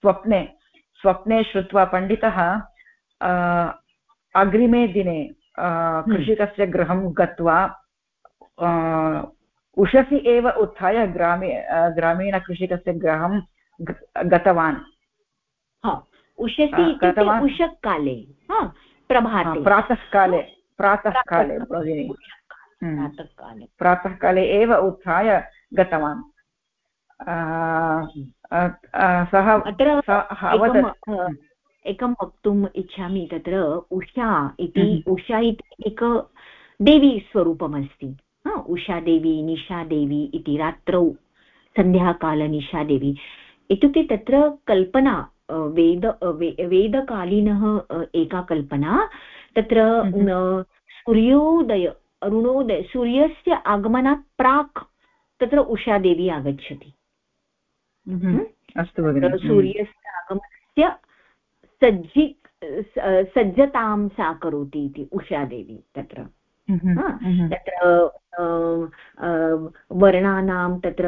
स्वप्ने स्वप्ने श्रुत्वा पण्डितः अग्रिमे दिने कृषिकस्य गृहं गत्वा उषसि एव उत्थाय ग्रामे ग्रामीणकृषिकस्य गृहं गतवान्। उषसि उषःकाले प्रभाते। प्रातःकाले प्रातःकाले भगिनि। हम्म। प्रातःकाले एव उत्थाय गतवान्। सः हम्म। एकं वक्तुम् इच्छामि तत्र उषा इति हम्म। उषा इति एक देवी स्वरूपमस्ति उषादेवी निशादेवी इति रात्रौ सन्ध्याकालनिशादेवी इत्युक्ते तत्र कल्पना वेद वेदकालीनः एका कल्पना तत्र हम्म। सूर्योदय अरुणोदय सूर्यस्य आगमनात् प्राक् तत्र उषादेवी आगच्छति हम्म। हम्म। अस्तु सूर्यस्य आगमनस्य सज्जि सज्जतां सा करोति इति उषादेवी तत्र। तत्र वर्णानां तत्र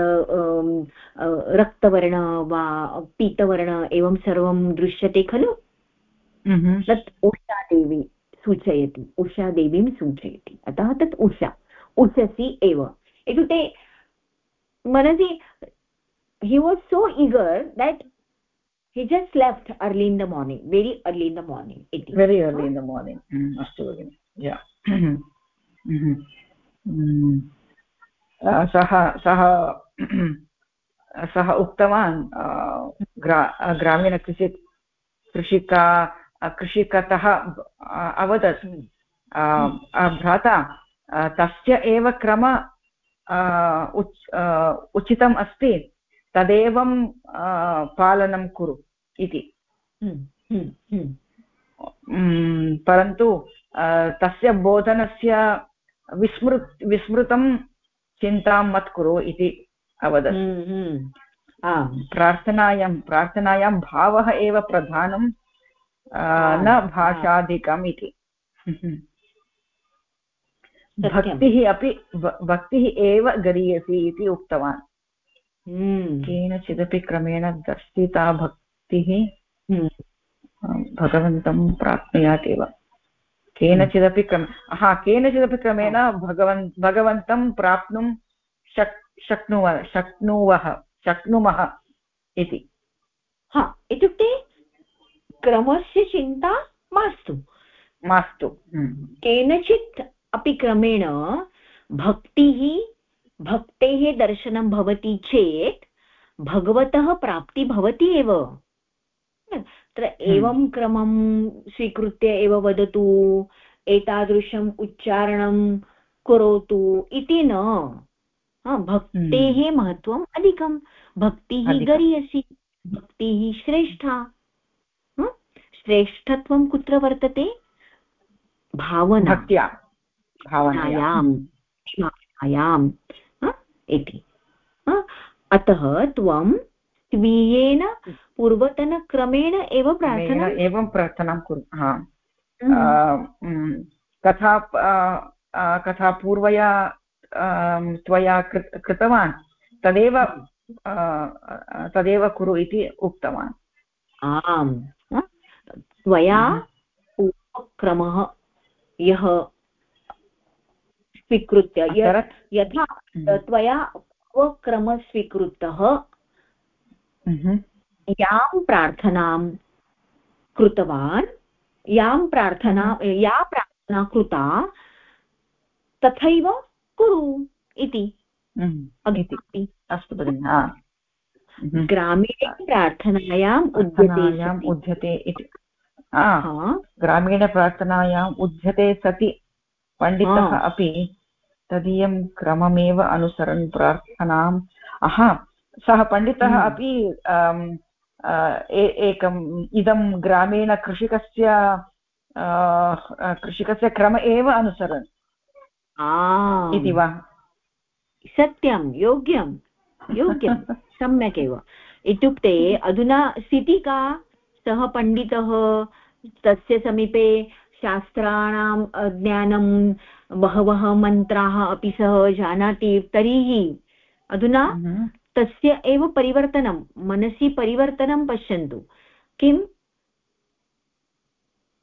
रक्तवर्ण वा पीतवर्ण एवं सर्वं दृश्यते खलु? तत् उषादेवी सूचयति उषादेवीं सूचयति अतः तत् उषा उषसि एव। इत्युक्ते मनसि हि was so eager that he just left early in the morning very early in the morning it very early in the morning mm, astu bagini yeah सः सः सः उक्तवान् ग्रा ग्रामीणकृषि कृषिका कृषिकतः अवदत् भ्राता तस्य एव क्रम उच् उचितम् अस्ति तदेवं पालनं कुरु इति। हम्म, हम्म, हम्म। परन्तु तस्य बोधनस्य विस्मृ विस्मृतं चिन्तां मत् कुरु इति अवदत्। हम्म, हम्म। प्रार्थनायां प्रार्थनायां भावः एव प्रधानं न भाषाधिकम् इति। भक्तिः अपि भक्तिः एव गरीयसी इति उक्तवान्। केनचिदपि क्रमेण दर्शिता भक्तिः हम्म, भगवन्तं प्राप्नुयात् एव। केनचिदपि क्रम हा केनचिदपि क्रमेण भगवन् भगवन्तं प्राप्नुं शक् शक्नुव शक्नुवः शक्नुमः इति। हा इत्युक्ते क्रमस्य चिन्ता मास्तु। मास्तु। हम्म। केनचित् अपि क्रमेण भक्तिः भक्तेः दर्शनं भवति चेत् भगवतः प्राप्ति भवति एव। तत्र एवं क्रमं स्वीकृत्य एव वदतु एतादृशम् उच्चारणं करोतु इति न। भक्तेः महत्त्वम् अधिकं भक्तिः गरीयसी भक्तिः श्रेष्ठा? श्रेष्ठत्वं कुत्र वर्तते? भावना। भक्त्या। भावनायां भावनायां? इति? अतः त्वं स्वीयेन पूर्वतनक्रमेण एव प्रार्थना एवं प्रार्थनां कुरु। कथा कथा पूर्वया त्वया कृ- कृतवान् तदेव तदेव कुरु इति उक्तवान्। आम्। त्वया पूर्वक्रमः यः स्वीकृत्य यथा त्वया पूर्वक्रमः स्वीकृतः मह्म्, यां प्रार्थनां कृतवान् यां प्रार्थना या प्रार्थना कृता तथैव कुरु इति। अग्रिमपि अस्तु भगिनि हा. ग्रामीणे प्रार्थनायाम् उद्यते प्रार्थनायाम् उद्यते इति। ग्रामीणप्रार्थनायाम् उद्यते सति। पण्डितः अपि तदीयं क्रममेव अनुसरन् प्रार्थनाम्। अहा सः पण्डितः हम्म। अपि एकम् इदं ग्रामीणकृषिकस्य कृषिकस्य क्रम एव अनुसरन्। इति वा? सत्यं योग्यं योग्यं सम्यक् एव। इत्युक्ते अधुना स्थितिः का सः पण्डितः तस्य समीपे शास्त्राणां ज्ञानं बहवः मन्त्राः अपि सः जानाति तर्हि अधुना. तस्य एव परिवर्तनं मनसि परिवर्तनं पश्यन्तु। किं?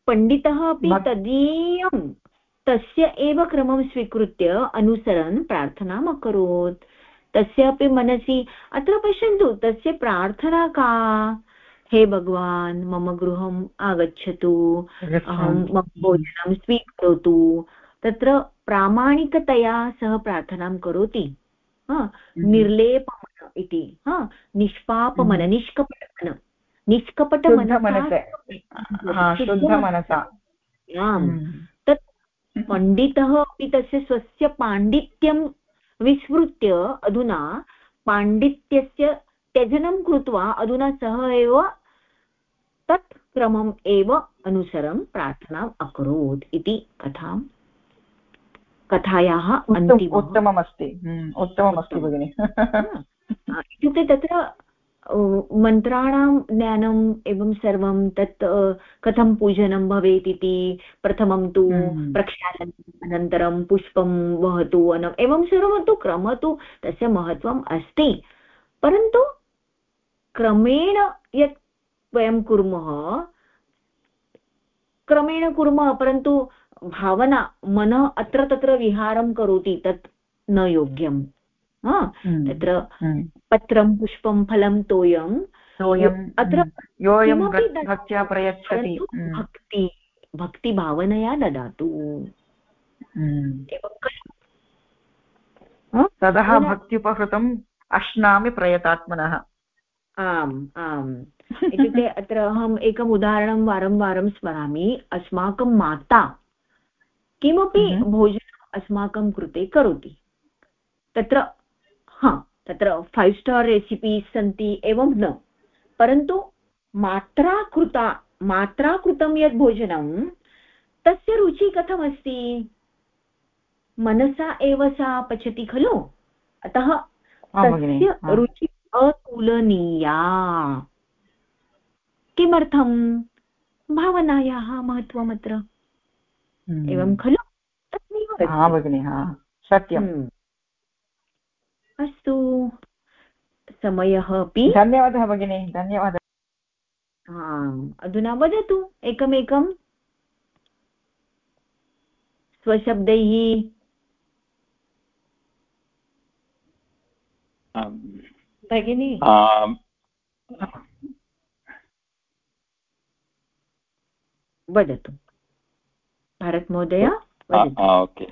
पण्डितः अपि तदीयं तस्य एव क्रमं स्वीकृत्य अनुसरन् प्रार्थनाम् अकरोत्। तस्य अपि मनसि अत्र पश्यन्तु तस्य प्रार्थना का? हे भगवान् मम गृहम् आगच्छतु। अहं मम भोजनं स्वीकरोतु। तत्र प्रामाणिकतया सः प्रार्थनां करोति। निर्लेपमन इति। हा निष्पापमन हम्म। निष्कपटमन। निष्कपटमनसा हा आम् हम्म. तत् पण्डितः अपि तस्य स्वस्य पाण्डित्यं विस्मृत्य अधुना पाण्डित्यस्य त्यजनं कृत्वा अधुना सः एव तत् क्रमम् एव अनुसरन् प्रार्थनाम् अकरोत् इति कथां कथायाः उत्तममस्ति। हम्म, उत्तममस्ति भगिनि। इत्युक्ते तत्र मन्त्राणां ज्ञानम् एवं सर्वं तत् कथं पूजनं भवेत् इति प्रथमं तु हम्म। प्रक्षालनम् अनन्तरं पुष्पं वहतु एवं सर्वं तु क्रमः तु तस्य महत्त्वम् अस्ति। परन्तु क्रमेण यत् वयं कुर्मः क्रमेण कुर्मः परन्तु भावना मनः अत्र तत्र विहारं करोति तत् न योग्यं हा, हम्म. तत्र हम्म. पत्रं पुष्पं फलं तोयं अत्र हम्म, प्रयच्छति. भक्ति भक्तिभावनया ददातु? ततः भक्त्युपहृतम् अश्नामि प्रयतात्मनः आम् आम्। इत्युक्ते अत्र अहम् एकम् उदाहरणं वारं वारं स्मरामि। अस्माकं माता किमपि. भोजनम् अस्माकं कृते करोति। तत्र हा तत्र फैव् स्टार् रेसिपीस् सन्ति एवं न। परन्तु मात्रा कृता मात्रा कृतं यत् भोजनं तस्य रुचिः कथमस्ति? मनसा एव सा पचति खलु? अतः तस्य रुचिः अतुलनीया। किमर्थं? भावनायाः महत्त्वम् अत्र हम्म। एवं खलु? तस्मिन् भगिनि सत्यम्। हम्म। अस्तु समयः अपि। धन्यवादः भगिनि धन्यवादः। अधुना वदतु एकमेकं। स्वशब्दैः। भगिनी। वदतु। भारतमहोदय ओके।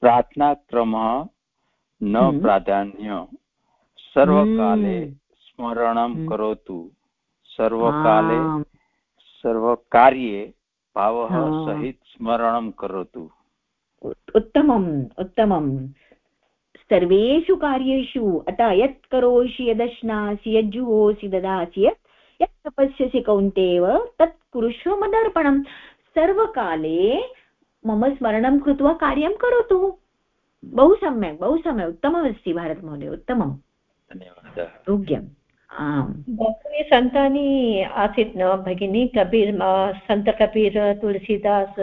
प्रार्थनाक्रमः न हम्म। प्राधान्य। सर्वकाले हम्म। स्मरणं हम्म। करोतु। सर्वकाले सर्वकार्ये भावः सहित स्मरणं करोतु। उत्तमम् उत्तमम्। सर्वेषु कार्येषु अतः यत् करोषि यदश्नासि यज्जुहोसि ददासि यत् यत् तपस्यसि कौन्तेव तत् कुरुष्व मदर्पणम् सर्वकाले मम स्मरणं कृत्वा कार्यं करोतु। बहु सम्यक् बहु सम्यक् उत्तममस्ति भारतमहोदय उत्तमं धन्यवादः। योग्यम्। आम्। बहूनि सन्तानि आसीत् न भगिनी? कबीर सन्तकबीर तुलसीदास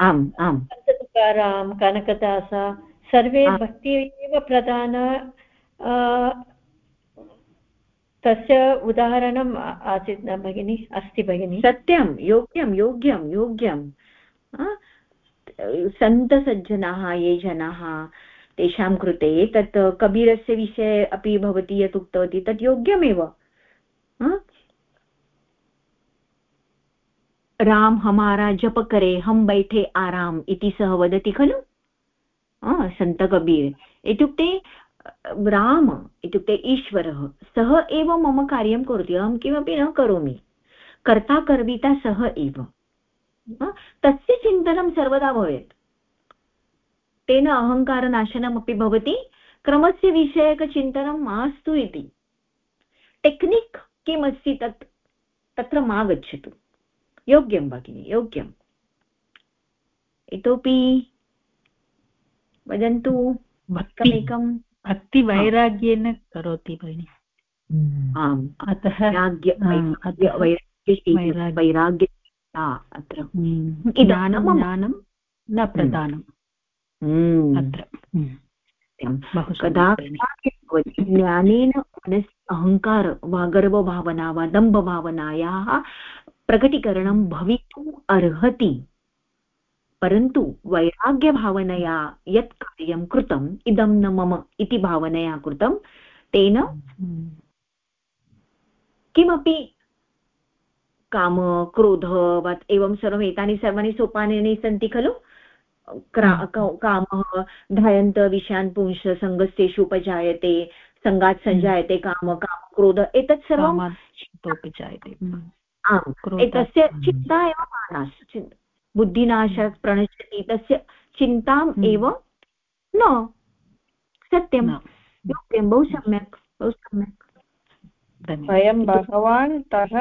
आम् आम्। सन्ततुकाराम कनकदास सर्वे भक्ति एव प्रधान तस्य उदाहरणम् आसीत् न भगिनी? अस्ति भगिनी? सत्यं योग्यं योग्यं योग्यं। सन्तसज्जनाः ये जनाः तेषां कृते तत् कबीरस्य विषये अपि भवती यत् उक्तवती तत् योग्यमेव। राम हमारा जप करे हम बैठे आराम इति सः वदति खलु? आ, सन्त कबीर. इत्युक्ते राम इत्युक्ते ईश्वरः सः एव मम कार्यं करोति. अहं किमपि न करोमि. कर्ता कर्विता सः एव. तस्य चिन्तनं सर्वदा भवेत्. तेन अहङ्कारनाशनमपि भवति. क्रमस्य विषयकचिन्तनं मास्तु इति. टेक्निक् किमस्ति तत् तत्र मा गच्छतु योग्यं भगिनि योग्यम्. इतोपि वदन्तु भक्ति एकमेकं भक्तिवैराग्येन करोति भगिनि। आम् अतः वैराग्य अत्र। हम्म, ज्ञानं ज्ञानं न हम्म, अत्र। हम्म, सत्यं। बहु कदा सम्यक् भगिनि। कदा भवति ज्ञानेन मनसि अहङ्कार वा गर्वभावना वा दम्भभावनायाः प्रकटीकरणं भवितुम् अर्हति। परन्तु वैराग्यभावनया यत् कार्यं कृतम् इदं न मम इति भावनया कृतं तेन हम्म, किमपि काम क्रोध वा एवं सर्वम् एतानि सर्वाणि सोपानानि सन्ति खलु? कामः ध्यायन्त विषयान् पुंश सङ्गस्तेषु उपजायते सङ्गात् सञ्जायते काम काम क्रोध एतत् सर्वं जायते। हम्म, आम् एतस्य चिन्ता एव मानास् बुद्धिनाशात् प्रणश्यति तस्य चिन्ताम् हम्म। एव न। सत्यं। योग्यं। बहु सम्यक्। बहु सम्यक्। धन्यवादः। वयं भगवान् तः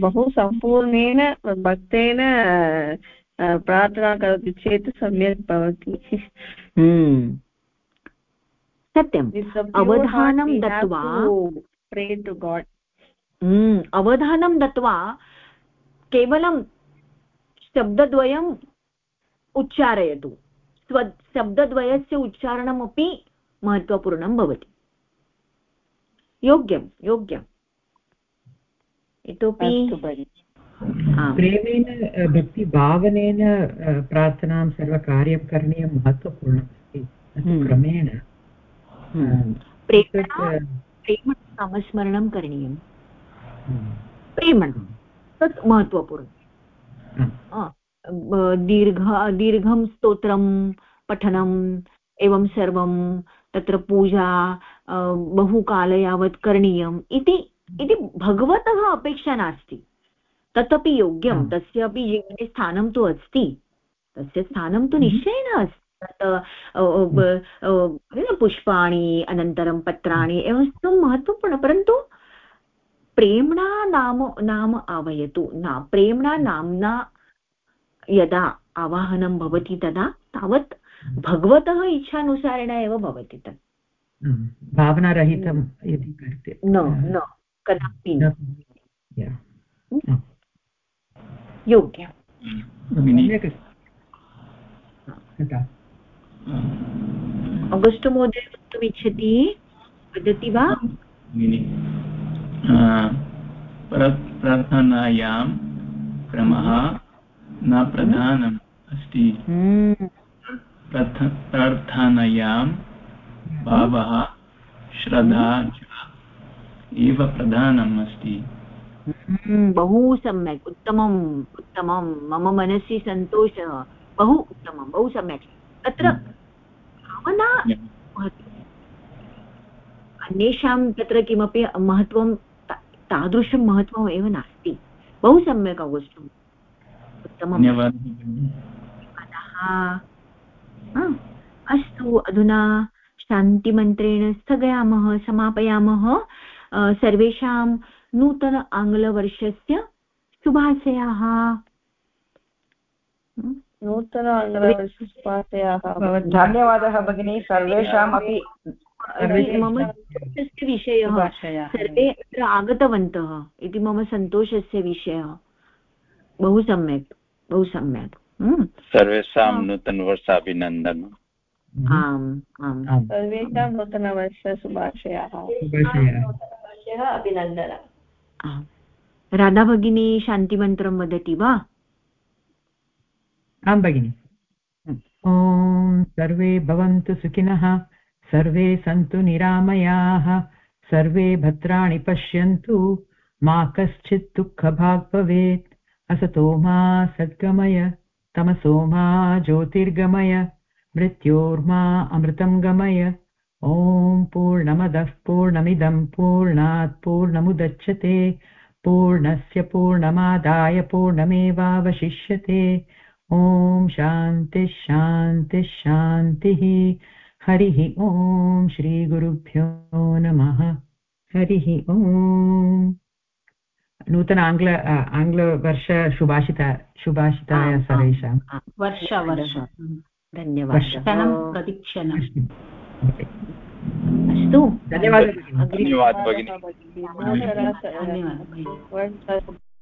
बहु सम्पूर्णेन भक्तेन प्रार्थना करोति चेत् सम्यक् भवति। हम्म। सत्यम्। अवधानं दत्वा हम्म, अवधानं दत्वा केवलं शब्दद्वयम् उच्चारयतु. स्व शब्दद्वयस्य उच्चारणमपि महत्त्वपूर्णं भवति. योग्यं योग्यम्. इतोपि अस्तु प्रेमेण भक्तिभावनेन प्रार्थनां सर्वकार्यं करणीयं महत्त्वपूर्णमस्ति न तु हम्म। क्रमेण हम्म। प्रेम्णा नामस्मरणं करणीयं हम्म, प्रेम्णा। तत्। आ, ब- दीर्घ दीर्घं स्तोत्रं पठनम् एवं सर्वं तत्र पूजा बहुकाल यावत् करणीयम् इति इति भगवतः अपेक्षा नास्ति तदपि योग्यं आम्। तस्यापि जीवने स्थानं तु अस्ति तस्य स्थानं तु हम्म। निश्चयेन अस्ति पुष्पाणि अनन्तरं पत्राणि एवं महत्त्वपूर्ण परन्तु प्रेम्णा नाम नाम आवयतु। न प्रेम्णा नाम्ना यदा आवाहनं भवति तदा तावत् भगवतः इच्छानुसारेण एव भवति तत्। भावनारहितं यदि न न कदापि न। योग्यं अगस्ट् महोदय वक्तुमिच्छति? वदति वा? प्रार्थनायां क्रमः न प्रधानम् अस्ति। हम्म। प्रार्थनायां भावः श्रद्धा च एव प्रधानम् अस्ति। हम्म, बहु सम्यक् उत्तमम् उत्तमं मम मनसि सन्तोषः बहु उत्तमं बहु सम्यक्। तत्र भावना अन्येषां तत्र किमपि महत्त्वं तादृशं महत्त्वम् एव नास्ति। बहु सम्यक् अवगच्छम् उत्तमम्। अस्तु अधुना शान्तिमन्त्रेण स्थगयामः समापयामः। सर्वेषां नूतन आङ्ग्लवर्षस्य शुभाशयाः। नूतन आङ्ग्लवर्षस्य शुभाशयाः। धन्यवादः भगिनी। सर्वेषामपि मम सन्तोषस्य विषयः। सर्वे अत्र आगतवन्तः। इति मम सन्तोषस्य विषयः। बहु सम्यक् बहु सम्यक्। सर्वेषां नूतनवर्षाभिनन्दनम् आम् आम्। सर्वेषां नूतनवर्षशुभाशयाः अभिनन्दन। राधा भगिनी शान्तिमन्त्रं वदति वा? आं भगिनि। ॐ सर्वे भवन्तु सुखिनः। सर्वे सन्तु निरामयाः, सर्वे भद्राणि पश्यन्तु, मा कश्चित् दुःखभाग् भवेत्। असतो मा सद्गमय, तमसो मा ज्योतिर्गमय, मृत्योर्मा अमृतं गमय। ॐ पूर्णमदः पूर्णमिदं, पूर्णात् पूर्णमुदच्छते, पूर्णस्य पूर्णमादाय पूर्णमेवावशिष्यते। ॐ शान्तिः शान्तिः शान्तिः। हरिः ॐ श्रीगुरुभ्यो नमः। हरिः ॐ नूतन आङ्ग्ल आङ्ग्लवर्ष शुभाषिता शुभाषिताय सर्वेषां वर्ष वर्ष। धन्यवादः। प्रतीक्षणम् अस्तु। धन्यवादः। धन्यवादः। धन्यवादः।